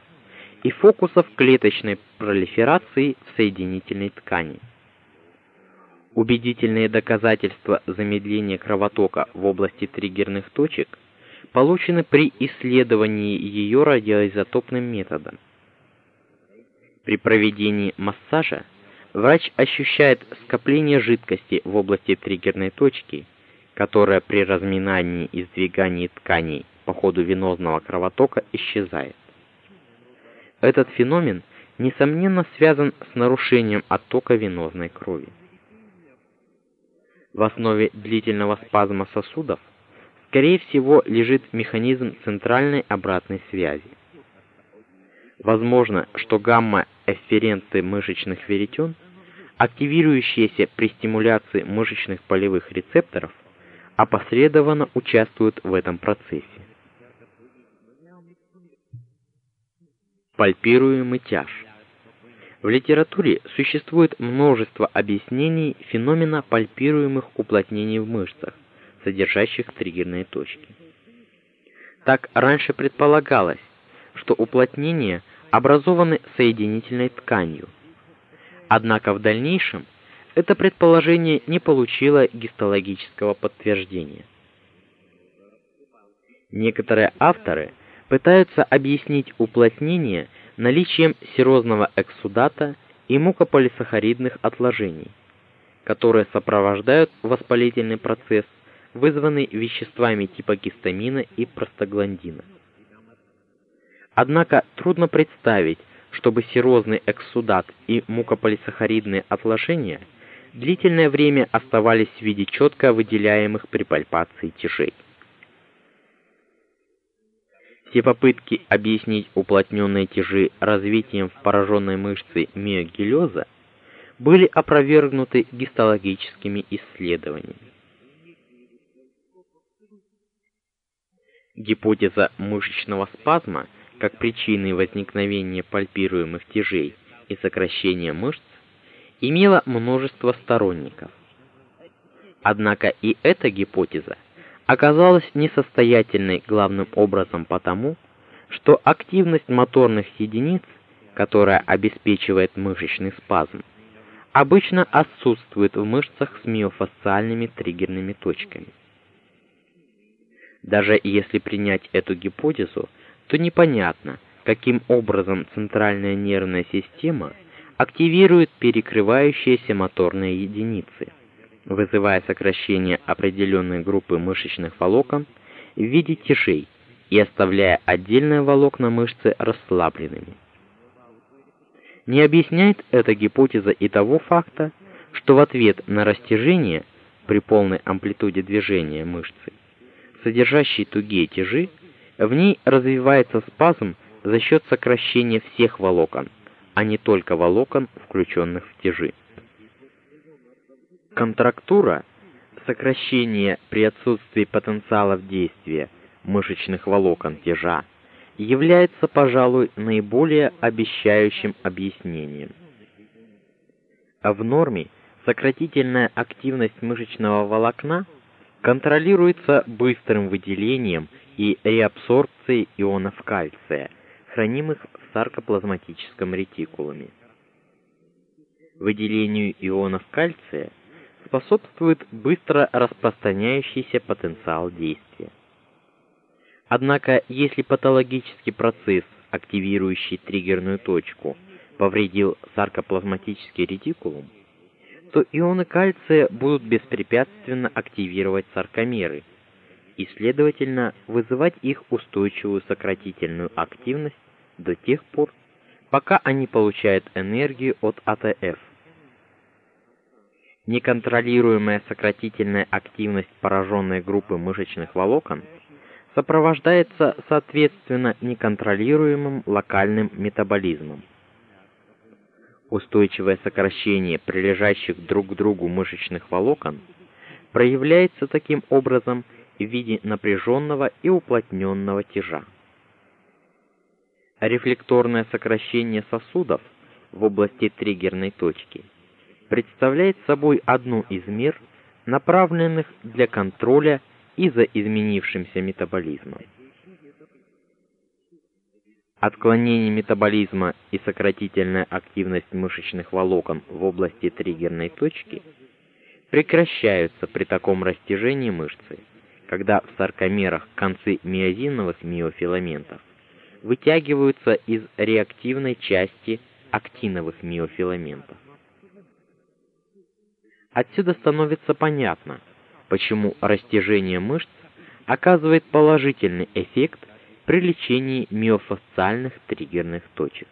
S1: и фокусов клеточной пролиферации в соединительной ткани. Убедительные доказательства замедления кровотока в области триггерных точек получены при исследовании ее радиоизотопным методом. При проведении массажа врач ощущает скопление жидкости в области триггерной точки – которая при разминании и сдвигании тканей по ходу венозного кровотока исчезает. Этот феномен несомненно связан с нарушением оттока венозной крови. В основе длительного спазма сосудов скорее всего лежит механизм центральной обратной связи. Возможно, что гамма-эфференты мышечных веретен, активирующиеся при стимуляции мышечных полевых рецепторов, опосредованно участвуют в этом процессе. Пальпируемый тяж. В литературе существует множество объяснений феномена пальпируемых уплотнений в мышцах, содержащих триггерные точки. Так раньше предполагалось, что уплотнения образованы соединительной тканью. Однако в дальнейшем это предположение не получило гистологического подтверждения. Некоторые авторы пытаются объяснить уплотнение наличием серозного эксудата и мукополисахаридных отложений, которые сопровождают воспалительный процесс, вызванный веществами типа гистамина и простагландина. Однако трудно представить, чтобы серозный эксудат и мукополисахаридные отложения – длительное время оставались в виде четко выделяемых при пальпации тяжей. Все попытки объяснить уплотненные тяжи развитием в пораженной мышце миогелеза были опровергнуты гистологическими исследованиями. Гипотеза мышечного спазма как причины возникновения пальпируемых тяжей и сокращения мышц имела множество сторонников. Однако и эта гипотеза оказалась несостоятельной главным образом потому, что активность моторных единиц, которая обеспечивает мышечный спазм, обычно отсутствует в мышцах с миофасциальными триггерными точками. Даже если принять эту гипотезу, то непонятно, каким образом центральная нервная система – активирует перекрывающиеся моторные единицы, вызывая сокращение определенной группы мышечных волокон в виде тяжей и оставляя отдельные волокна мышцы расслабленными. Не объясняет эта гипотеза и того факта, что в ответ на растяжение при полной амплитуде движения мышцы, содержащей тугие тяжи, в ней развивается спазм за счет сокращения всех волокон, а не только волокон, включенных в тяжи. Контрактура сокращение при отсутствии потенциалов действия мышечных волокон тяжа является, пожалуй, наиболее обещающим объяснением. А в норме сократительная активность мышечного волокна контролируется быстрым выделением и реабсорбцией ионов кальция, хранимых саркоплазматическом ретикулуме. Выделению ионов кальция способствует быстро распространяющийся потенциал действия. Однако, если патологический процесс, активирующий триггерную точку, повредил саркоплазматический ретикулум, то ионы кальция будут беспрепятственно активировать саркомеры и, следовательно, вызывать их устойчивую сократительную активность до тех пор, пока они получают энергию от АТФ. Неконтролируемая сократительная активность пораженной группы мышечных волокон – сопровождается соответственно неконтролируемым локальным метаболизмом. Устойчивое сокращение прилежащих друг к другу мышечных волокон проявляется таким образом в виде напряженного и уплотненного тяжа. Рефлекторное сокращение сосудов в области триггерной точки представляет собой одну из мер, направленных для контроля и за изменившимся метаболизмом. Отклонение метаболизма и сократительная активность мышечных волокон в области триггерной точки прекращаются при таком растяжении мышцы, когда в саркомерах концы миозиновых миофиламентов вытягиваются из реактивной части актиновых миофиламентов. Отсюда становится понятно, почему растяжение мышц оказывает положительный эффект при лечении миофасциальных триггерных точек.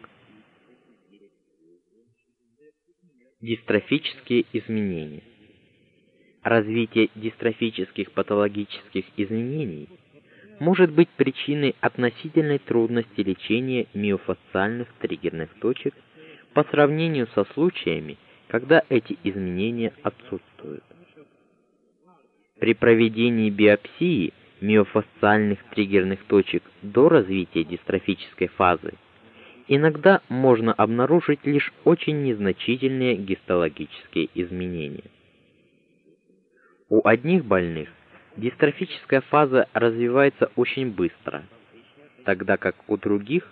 S1: Дистрофические изменения. Развитие дистрофических патологических изменений может быть причиной относительной трудности лечения миофасциальных триггерных точек по сравнению со случаями, когда эти изменения отсутствуют. При проведении биопсии миофасциальных триггерных точек до развития дистрофической фазы иногда можно обнаружить лишь очень незначительные гистологические изменения. У одних больных дистрофическая фаза развивается очень быстро, тогда как у других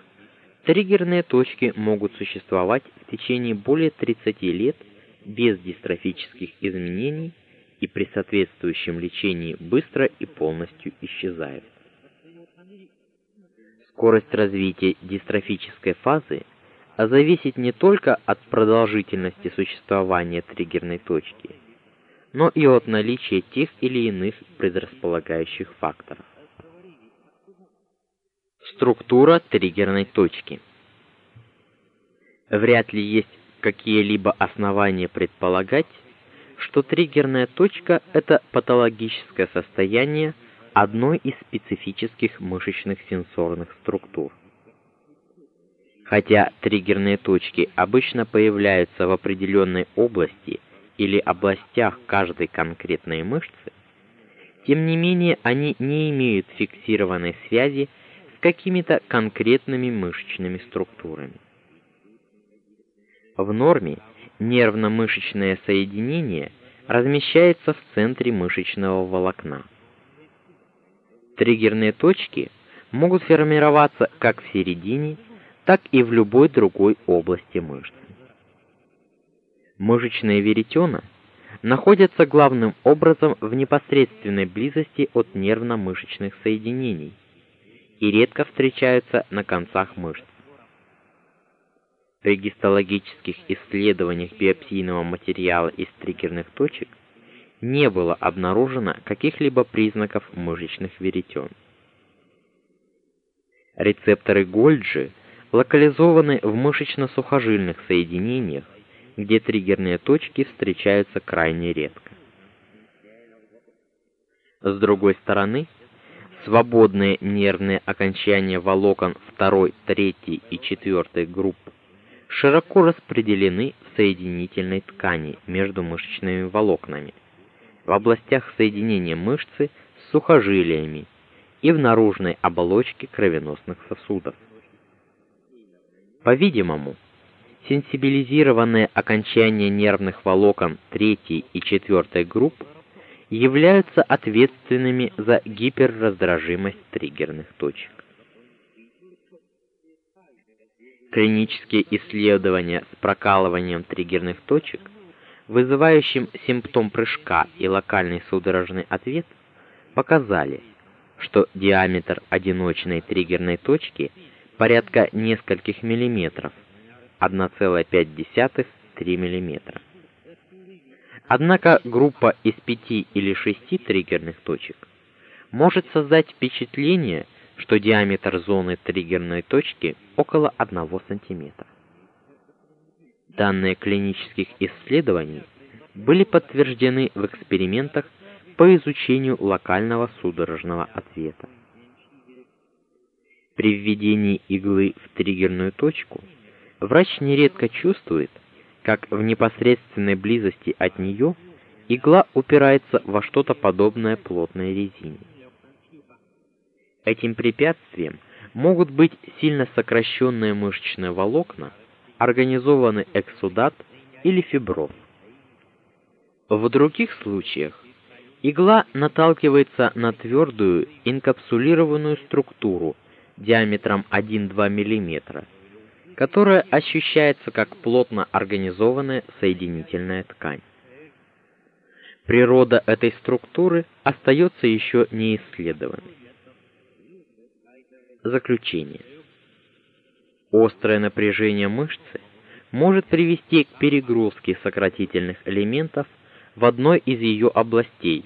S1: триггерные точки могут существовать в течение более 30 лет без дистрофических изменений и при соответствующем лечении быстро и полностью исчезает. Скорость развития дистрофической фазы зависит не только от продолжительности существования триггерной точки, но и от наличия тех или иных предрасполагающих факторов. Структура триггерной точки. Вряд ли есть какие-либо основания предполагать, что триггерная точка это патологическое состояние одной из специфических мышечных сенсорных структур. Хотя триггерные точки обычно появляются в определенной области или областях каждой конкретной мышцы, тем не менее они не имеют фиксированной связи с какими-то конкретными мышечными структурами. В норме нервно-мышечное соединение размещается в центре мышечного волокна. Триггерные точки могут формироваться как в середине, так и в любой другой области мышцы. Мышечные веретена находятся главным образом в непосредственной близости от нервно-мышечных соединений и редко встречаются на концах мышц. При гистологических исследованиях биопсийного материала из триггерных точек не было обнаружено каких-либо признаков мышечных веретен. Рецепторы Гольджи локализованы в мышечно-сухожильных соединениях, где триггерные точки встречаются крайне редко. С другой стороны, свободные нервные окончания волокон 2, 3 и 4 групп широко распределены в соединительной ткани между мышечными волокнами, в областях соединения мышцы с сухожилиями и в наружной оболочке кровеносных сосудов. По-видимому, сенсибилизированные окончания нервных волокон 3 и 4 групп являются ответственными за гиперраздражимость триггерных точек. Клинические исследования с прокалыванием триггерных точек, вызывающим симптом прыжка и локальный судорожный ответ, показали, что диаметр одиночной триггерной точки порядка нескольких миллиметров 1,5-3 мм. Однако группа из 5 или 6 триггерных точек может создать впечатление, что диаметр зоны триггерной точки около 1 см. Данные клинических исследований были подтверждены в экспериментах по изучению локального судорожного ответа. При введении иглы в триггерную точку Врач нередко чувствует, как в непосредственной близости от нее игла упирается во что-то подобное плотной резине. Этим препятствием могут быть сильно сокращенные мышечные волокна, организованный эксудат или фиброз. В других случаях игла наталкивается на твердую инкапсулированную структуру диаметром 1-2 мм которая ощущается как плотно организованная соединительная ткань. Природа этой структуры остается еще не исследованной. Заключение. Острое напряжение мышцы может привести к перегрузке сократительных элементов в одной из ее областей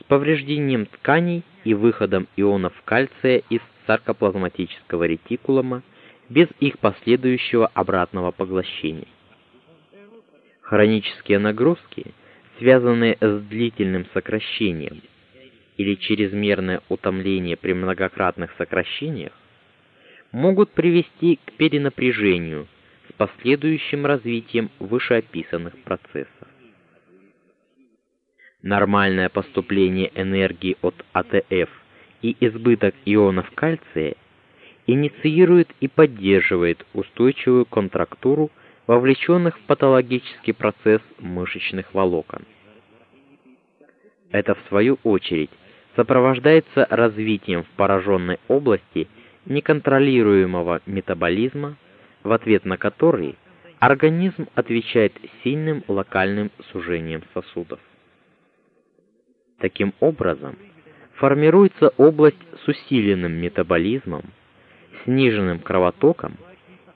S1: с повреждением тканей и выходом ионов кальция из саркоплазматического ретикулума без их последующего обратного поглощения. Хронические нагрузки, связанные с длительным сокращением или чрезмерное утомление при многократных сокращениях, могут привести к перенапряжению с последующим развитием вышеописанных процессов. Нормальное поступление энергии от АТФ и избыток ионов кальция – инициирует и поддерживает устойчивую контрактуру вовлеченных в патологический процесс мышечных волокон. Это в свою очередь сопровождается развитием в пораженной области неконтролируемого метаболизма, в ответ на который организм отвечает сильным локальным сужением сосудов. Таким образом, формируется область с усиленным метаболизмом, сниженным кровотоком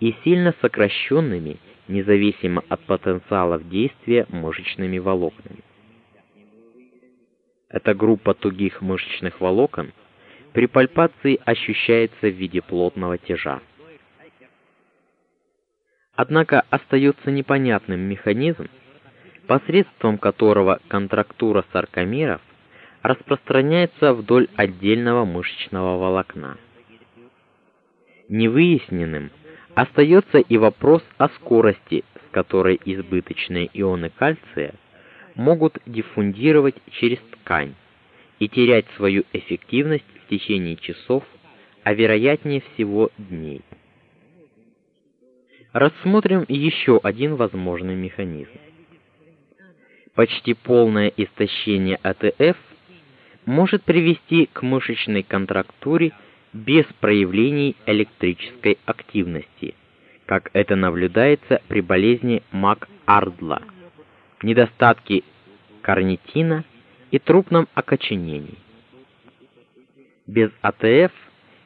S1: и сильно сокращенными, независимо от потенциалов действия мышечными волокнами. Эта группа тугих мышечных волокон при пальпации ощущается в виде плотного тяжа. Однако остается непонятным механизм, посредством которого контрактура саркомеров распространяется вдоль отдельного мышечного волокна невыясненным остается и вопрос о скорости, с которой избыточные ионы кальция могут диффундировать через ткань и терять свою эффективность в течение часов, а вероятнее всего дней. Рассмотрим еще один возможный механизм. Почти полное истощение АТФ может привести к мышечной контрактуре без проявлений электрической активности, как это наблюдается при болезни Мак-Ардла, недостатке карнитина и трупном окоченении. Без АТФ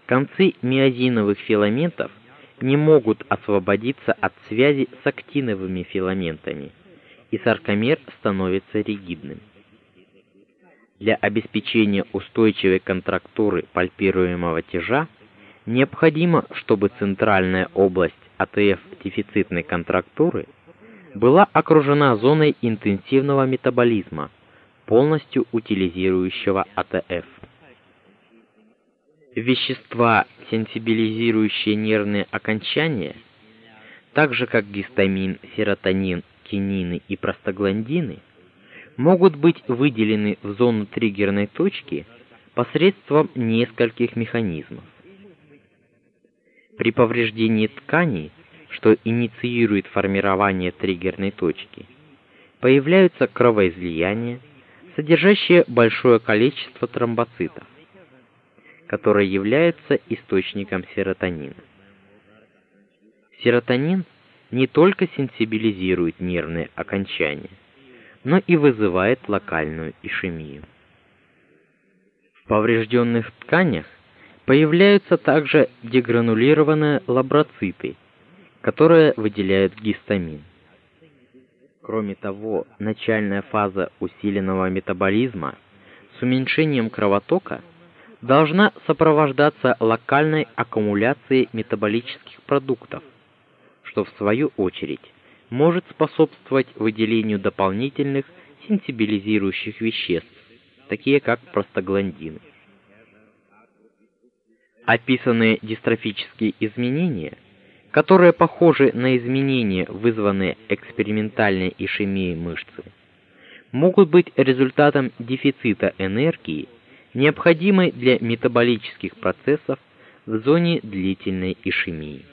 S1: концы миозиновых филаментов не могут освободиться от связи с актиновыми филаментами, и саркомер становится ригидным. Для обеспечения устойчивой контрактуры пальпируемого тяжа Необходимо, чтобы центральная область АТФ дефицитной контрактуры была окружена зоной интенсивного метаболизма, полностью утилизирующего АТФ. Вещества, сенсибилизирующие нервные окончания, так же как гистамин, серотонин, кинины и простагландины, могут быть выделены в зону триггерной точки посредством нескольких механизмов. При повреждении тканей, что инициирует формирование триггерной точки, появляются кровоизлияния, содержащие большое количество тромбоцитов, которые являются источником серотонина. Серотонин не только сенсибилизирует нервные окончания, но и вызывает локальную ишемию. В поврежденных тканях появляются также дегранулированные лаброциты, которые выделяют гистамин. Кроме того, начальная фаза усиленного метаболизма с уменьшением кровотока должна сопровождаться локальной аккумуляцией метаболических продуктов, что в свою очередь может способствовать выделению дополнительных сенсибилизирующих веществ, такие как простагландины. Описанные дистрофические изменения, которые похожи на изменения, вызванные экспериментальной ишемией мышцы, могут быть результатом дефицита энергии, необходимой для метаболических процессов в зоне длительной ишемии.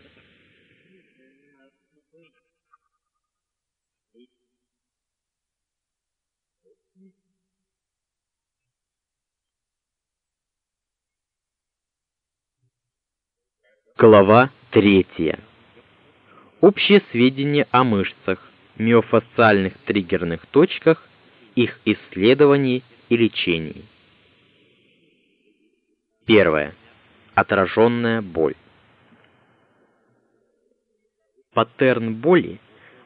S1: Глава 3. Общие сведения о мышцах, миофасциальных триггерных точках, их исследовании и лечении. Первое. Отраженная боль. Паттерн боли,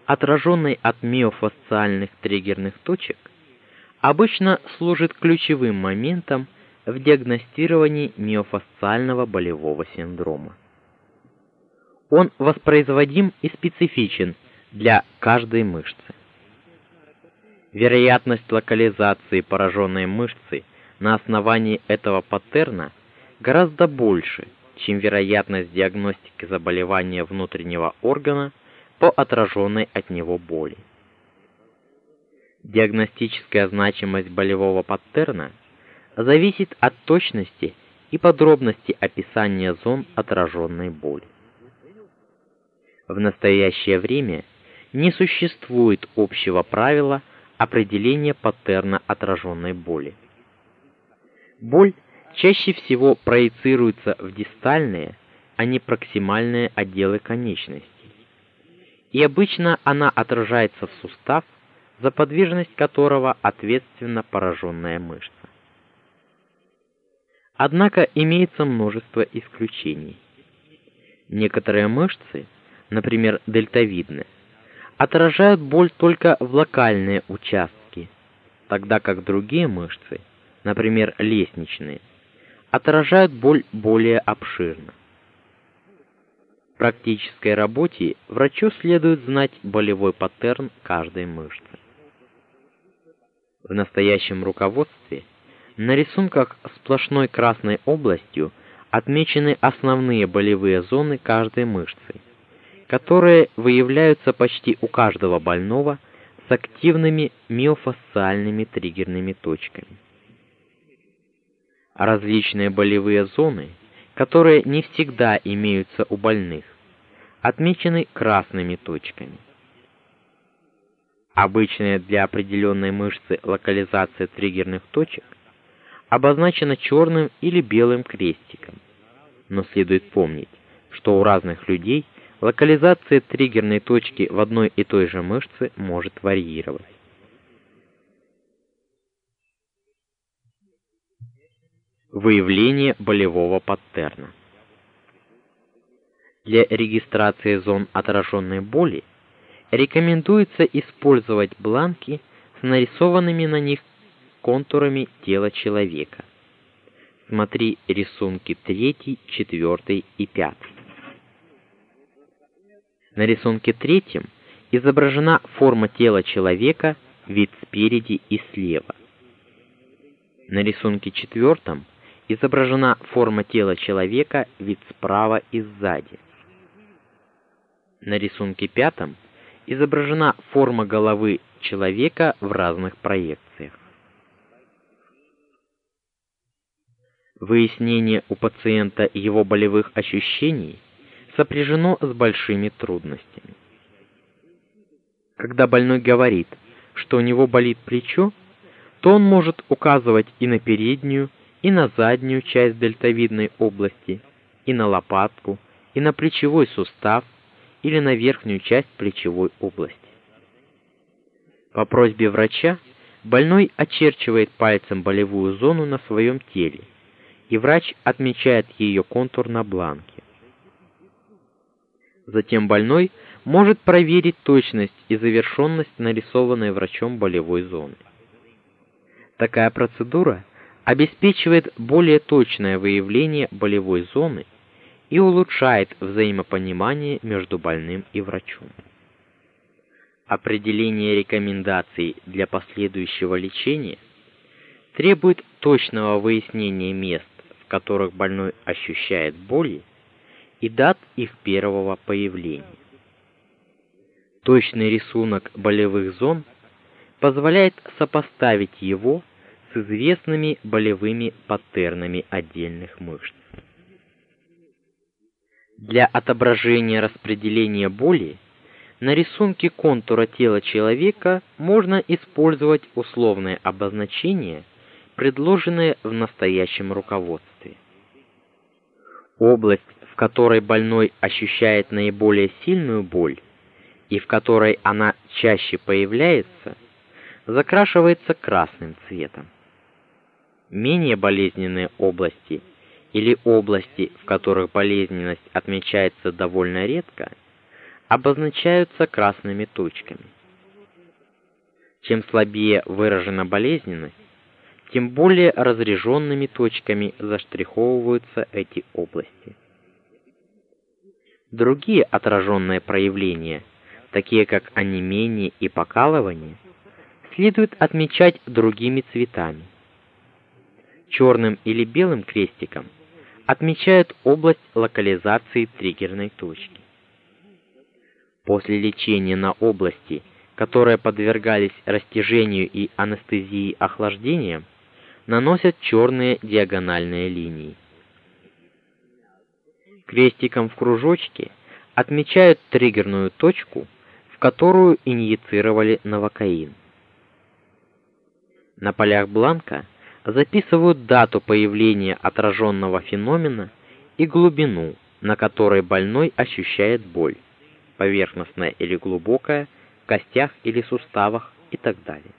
S1: отраженный от миофасциальных триггерных точек, обычно служит ключевым моментом в диагностировании миофасциального болевого синдрома. Он воспроизводим и специфичен для каждой мышцы. Вероятность локализации пораженной мышцы на основании этого паттерна гораздо больше, чем вероятность диагностики заболевания внутреннего органа по отраженной от него боли. Диагностическая значимость болевого паттерна зависит от точности и подробности описания зон отраженной боли. В настоящее время не существует общего правила определения паттерна отраженной боли. Боль чаще всего проецируется в дистальные, а не проксимальные отделы конечностей. И обычно она отражается в сустав, за подвижность которого ответственна пораженная мышца. Однако имеется множество исключений. Некоторые мышцы например, дельтовидные, отражают боль только в локальные участки, тогда как другие мышцы, например, лестничные, отражают боль более обширно. В практической работе врачу следует знать болевой паттерн каждой мышцы. В настоящем руководстве на рисунках сплошной красной областью отмечены основные болевые зоны каждой мышцы которые выявляются почти у каждого больного с активными миофасциальными триггерными точками. Различные болевые зоны, которые не всегда имеются у больных, отмечены красными точками. Обычная для определенной мышцы локализация триггерных точек обозначена черным или белым крестиком. Но следует помнить, что у разных людей Локализация триггерной точки в одной и той же мышце может варьировать. Выявление болевого паттерна. Для регистрации зон отраженной боли рекомендуется использовать бланки с нарисованными на них контурами тела человека, Смотри рисунки 3, 4 и 5. На рисунке третьем изображена форма тела человека, вид спереди и слева. На рисунке четвертом изображена форма тела человека, вид справа и сзади. На рисунке пятом изображена форма головы человека в разных проекциях. Выяснение у пациента его болевых ощущений сопряжено с большими трудностями. Когда больной говорит, что у него болит плечо, то он может указывать и на переднюю, и на заднюю часть дельтовидной области, и на лопатку, и на плечевой сустав, или на верхнюю часть плечевой области. По просьбе врача больной очерчивает пальцем болевую зону на своем теле, и врач отмечает ее контур на бланке. Затем больной может проверить точность и завершенность нарисованной врачом болевой зоны. Такая процедура обеспечивает более точное выявление болевой зоны и улучшает взаимопонимание между больным и врачом. Определение рекомендаций для последующего лечения требует точного выяснения мест, в которых больной ощущает боли, и дат их первого появления. Точный рисунок болевых зон позволяет сопоставить его с известными болевыми паттернами отдельных мышц. Для отображения распределения боли на рисунке контура тела человека можно использовать условные обозначения, предложенные в настоящем руководстве. Область которой больной ощущает наиболее сильную боль и в которой она чаще появляется, закрашивается красным цветом. Менее болезненные области или области, в которых болезненность отмечается довольно редко, обозначаются красными точками. Чем слабее выражена болезненность, тем более разреженными точками заштриховываются эти области. Другие отраженные проявления, такие как онемение и покалывание, следует отмечать другими цветами. Черным или белым крестиком отмечают область локализации триггерной точки. После лечения на области, которые подвергались растяжению и анестезии охлаждением, наносят черные диагональные линии крестиком в кружочке отмечают триггерную точку, в которую инъецировали новокаин. На полях бланка записывают дату появления отраженного феномена и глубину, на которой больной ощущает боль, поверхностная или глубокая, в костях или суставах и так далее.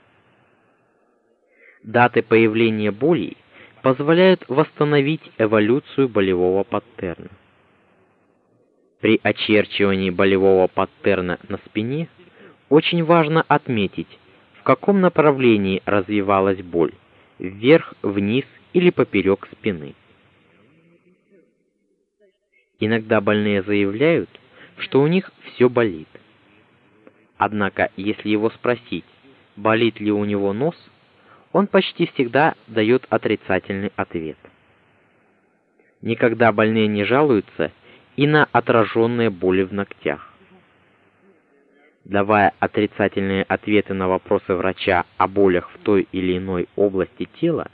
S1: Даты появления боли позволяют восстановить эволюцию болевого паттерна. При очерчивании болевого паттерна на спине очень важно отметить, в каком направлении развивалась боль: вверх, вниз или поперек спины. Иногда больные заявляют, что у них все болит. Однако, если его спросить, болит ли у него нос, он почти всегда дает отрицательный ответ. Никогда больные не жалуются и на отраженные боли в ногтях. Давая отрицательные ответы на вопросы врача о болях в той или иной области тела,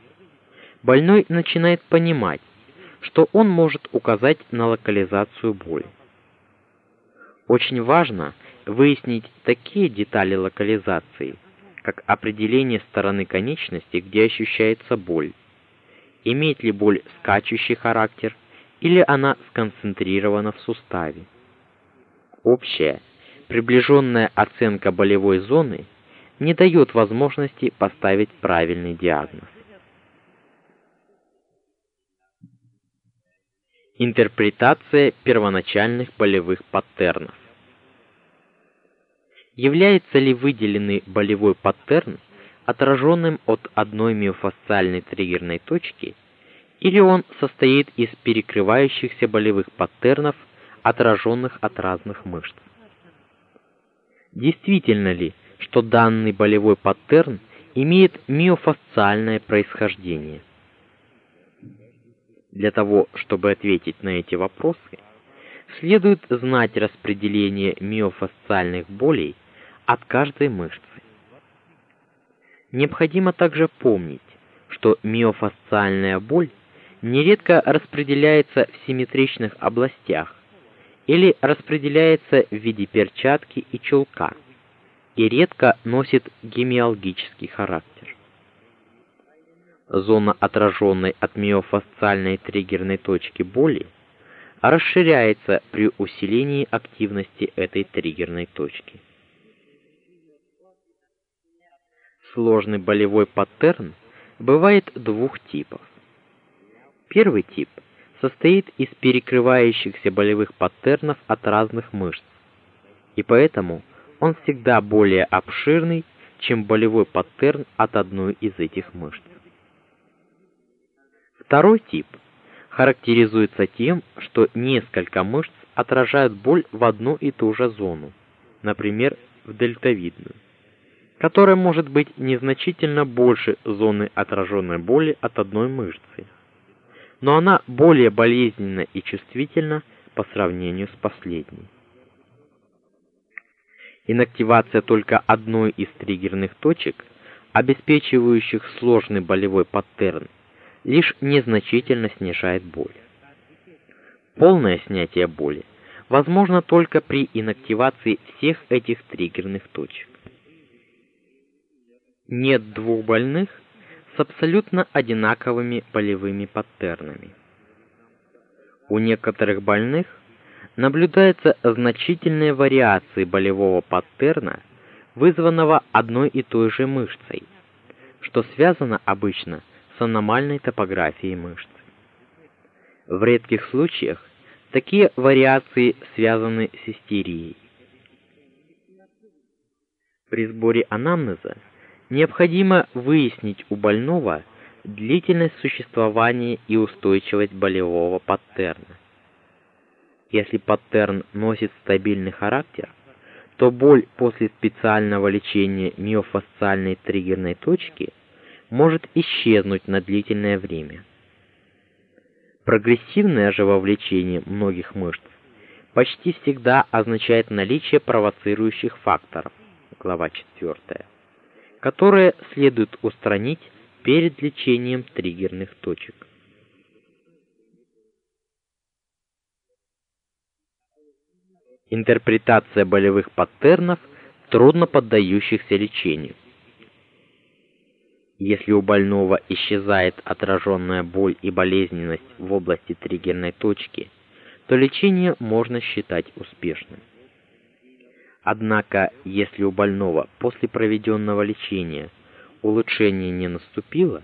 S1: больной начинает понимать, что он может указать на локализацию боли. Очень важно выяснить такие детали локализации, как определение стороны конечности, где ощущается боль, имеет ли боль скачущий характер или она сконцентрирована в суставе. Общая, приближенная оценка болевой зоны не дает возможности поставить правильный диагноз. Интерпретация первоначальных болевых паттернов. Является ли выделенный болевой паттерн отраженным от одной миофасциальной триггерной точки или он состоит из перекрывающихся болевых паттернов, отраженных от разных мышц. Действительно ли, что данный болевой паттерн имеет миофасциальное происхождение? Для того, чтобы ответить на эти вопросы, следует знать распределение миофасциальных болей от каждой мышцы. Необходимо также помнить, что миофасциальная боль нередко распределяется в симметричных областях или распределяется в виде перчатки и чулка и редко носит гемиалгический характер. Зона, отраженной от миофасциальной триггерной точки боли, расширяется при усилении активности этой триггерной точки. Сложный болевой паттерн бывает двух типов. Первый тип состоит из перекрывающихся болевых паттернов от разных мышц, и поэтому он всегда более обширный, чем болевой паттерн от одной из этих мышц. Второй тип характеризуется тем, что несколько мышц отражают боль в одну и ту же зону, например, в дельтовидную которая может быть незначительно больше зоны отраженной боли от одной мышцы. Но она более болезненна и чувствительна по сравнению с последней. Инактивация только одной из триггерных точек, обеспечивающих сложный болевой паттерн, лишь незначительно снижает боль. Полное снятие боли возможно только при инактивации всех этих триггерных точек нет двух больных с абсолютно одинаковыми болевыми паттернами. У некоторых больных наблюдаются значительные вариации болевого паттерна, вызванного одной и той же мышцей, что связано обычно с аномальной топографией мышц. В редких случаях такие вариации связаны с истерией. При сборе анамнеза необходимо выяснить у больного длительность существования и устойчивость болевого паттерна. Если паттерн носит стабильный характер, то боль после специального лечения миофасциальной триггерной точки может исчезнуть на длительное время. Прогрессивное же вовлечение многих мышц почти всегда означает наличие провоцирующих факторов. Глава 4 которые следует устранить перед лечением триггерных точек. Интерпретация болевых паттернов, трудно поддающихся лечению. Если у больного исчезает отраженная боль и болезненность в области триггерной точки, то лечение можно считать успешным. Однако, если у больного после проведенного лечения улучшение не наступило,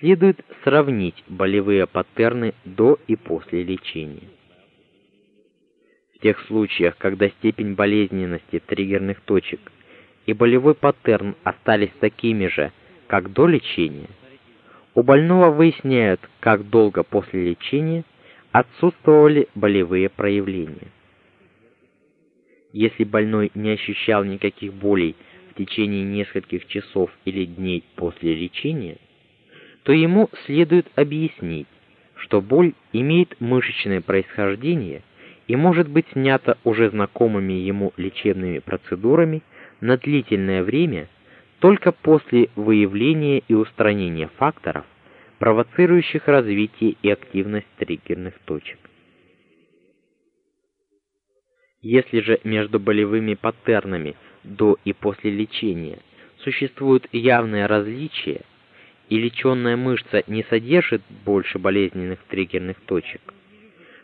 S1: следует сравнить болевые паттерны до и после лечения. В тех случаях, когда степень болезненности триггерных точек и болевой паттерн остались такими же, как до лечения, у больного выясняют, как долго после лечения отсутствовали болевые проявления. Если больной не ощущал никаких болей в течение нескольких часов или дней после лечения, то ему следует объяснить, что боль имеет мышечное происхождение и может быть снята уже знакомыми ему лечебными процедурами на длительное время только после выявления и устранения факторов, провоцирующих развитие и активность триггерных точек. Если же между болевыми паттернами до и после лечения существуют явные различия, и лечённая мышца не содержит больше болезненных триггерных точек,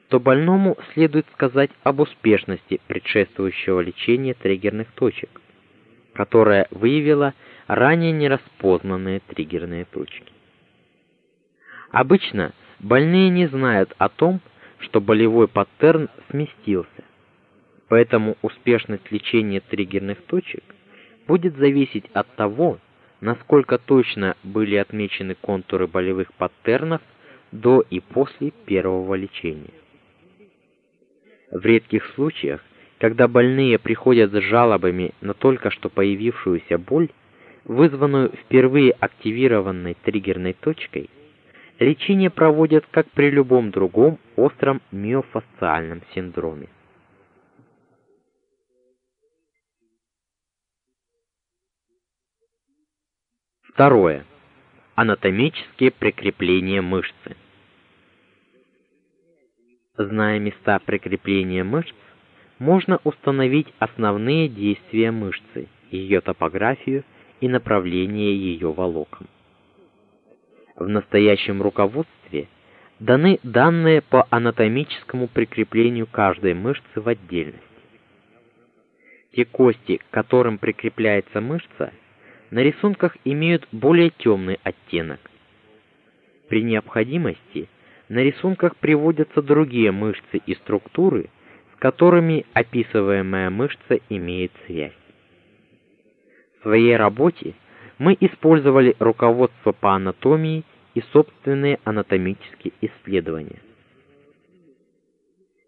S1: то больному следует сказать об успешности предшествующего лечения триггерных точек, которое выявило ранее нераспознанные триггерные точки. Обычно больные не знают о том, что болевой паттерн сместился, Поэтому успешность лечения триггерных точек будет зависеть от того, насколько точно были отмечены контуры болевых паттернов до и после первого лечения. В редких случаях, когда больные приходят с жалобами на только что появившуюся боль, вызванную впервые активированной триггерной точкой, лечение проводят как при любом другом остром миофасциальном синдроме. Второе. Анатомические прикрепления мышцы. Зная места прикрепления мышц, можно установить основные действия мышцы, ее топографию и направление ее волокон. В настоящем руководстве даны данные по анатомическому прикреплению каждой мышцы в отдельности. Те кости, к которым прикрепляется мышца, на рисунках имеют более темный оттенок. При необходимости на рисунках приводятся другие мышцы и структуры, с которыми описываемая мышца имеет связь. В своей работе мы использовали руководство по анатомии и собственные анатомические исследования.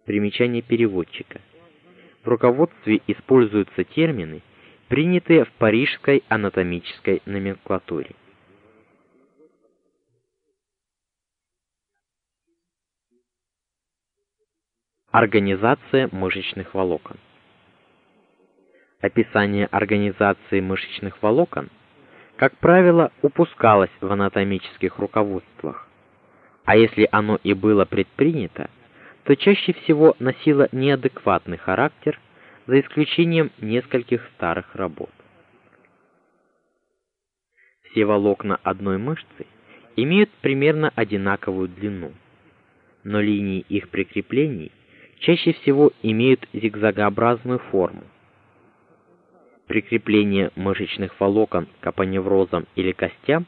S1: Примечание переводчика. В руководстве используются термины, принятые в парижской анатомической номенклатуре. Организация мышечных волокон. Описание организации мышечных волокон, как правило, упускалось в анатомических руководствах. А если оно и было предпринято, то чаще всего носило неадекватный характер за исключением нескольких старых работ. Все волокна одной мышцы имеют примерно одинаковую длину, но линии их прикреплений чаще всего имеют зигзагообразную форму. Прикрепление мышечных волокон к апоневрозам или костям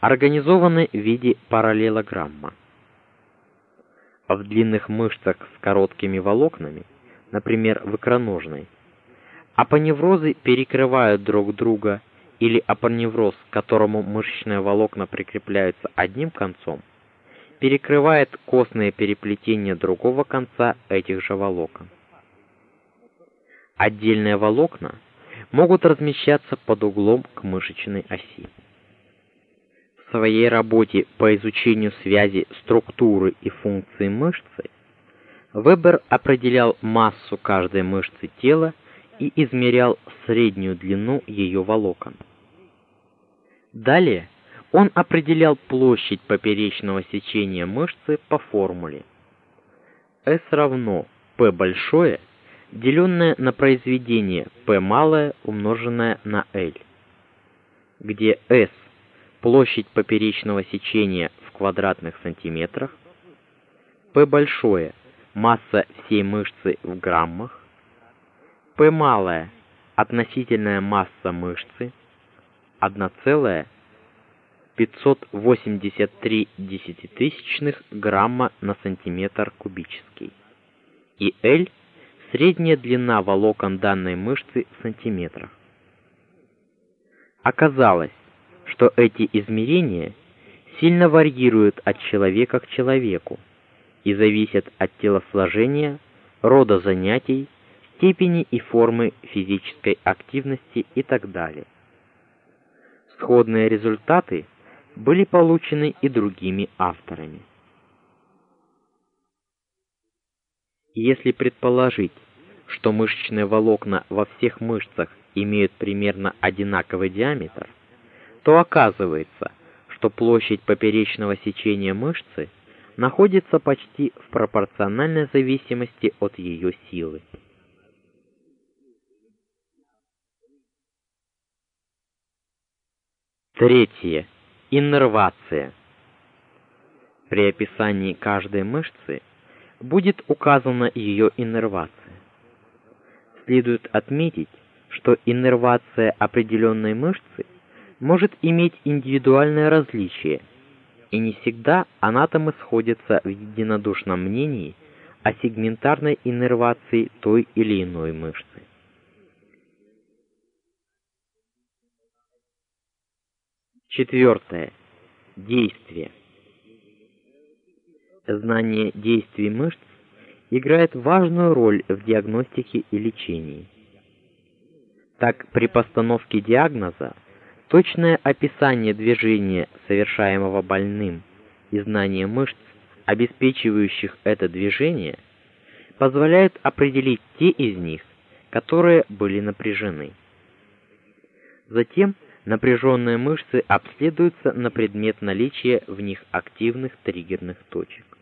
S1: организованы в виде параллелограмма. В длинных мышцах с короткими волокнами – например, в икроножной. Апоневрозы перекрывают друг друга или апоневроз, к которому мышечные волокна прикрепляются одним концом, перекрывает костное переплетение другого конца этих же волокон. Отдельные волокна могут размещаться под углом к мышечной оси. В своей работе по изучению связи структуры и функции мышцы Вебер определял массу каждой мышцы тела и измерял среднюю длину ее волокон. Далее он определял площадь поперечного сечения мышцы по формуле S равно P большое, деленное на произведение P малое, умноженное на L, где S площадь поперечного сечения в квадратных сантиметрах, P большое – масса всей мышцы в граммах, P малая относительная масса мышцы 1,583 десятитысячных грамма на сантиметр кубический и L средняя длина волокон данной мышцы в сантиметрах. Оказалось, что эти измерения сильно варьируют от человека к человеку и зависят от телосложения, рода занятий, степени и формы физической активности и так далее. Сходные результаты были получены и другими авторами. Если предположить, что мышечные волокна во всех мышцах имеют примерно одинаковый диаметр, то оказывается, что площадь поперечного сечения мышцы находится почти в пропорциональной зависимости от ее силы. Третье. Иннервация. При описании каждой мышцы будет указана ее иннервация. Следует отметить, что иннервация определенной мышцы может иметь индивидуальное различие – и не всегда анатомы сходятся в единодушном мнении о сегментарной иннервации той или иной мышцы. Четвертое. Действие. Знание действий мышц играет важную роль в диагностике и лечении. Так, при постановке диагноза точное описание движения, совершаемого больным, и знание мышц, обеспечивающих это движение, позволяет определить те из них, которые были напряжены. Затем напряженные мышцы обследуются на предмет наличия в них активных триггерных точек.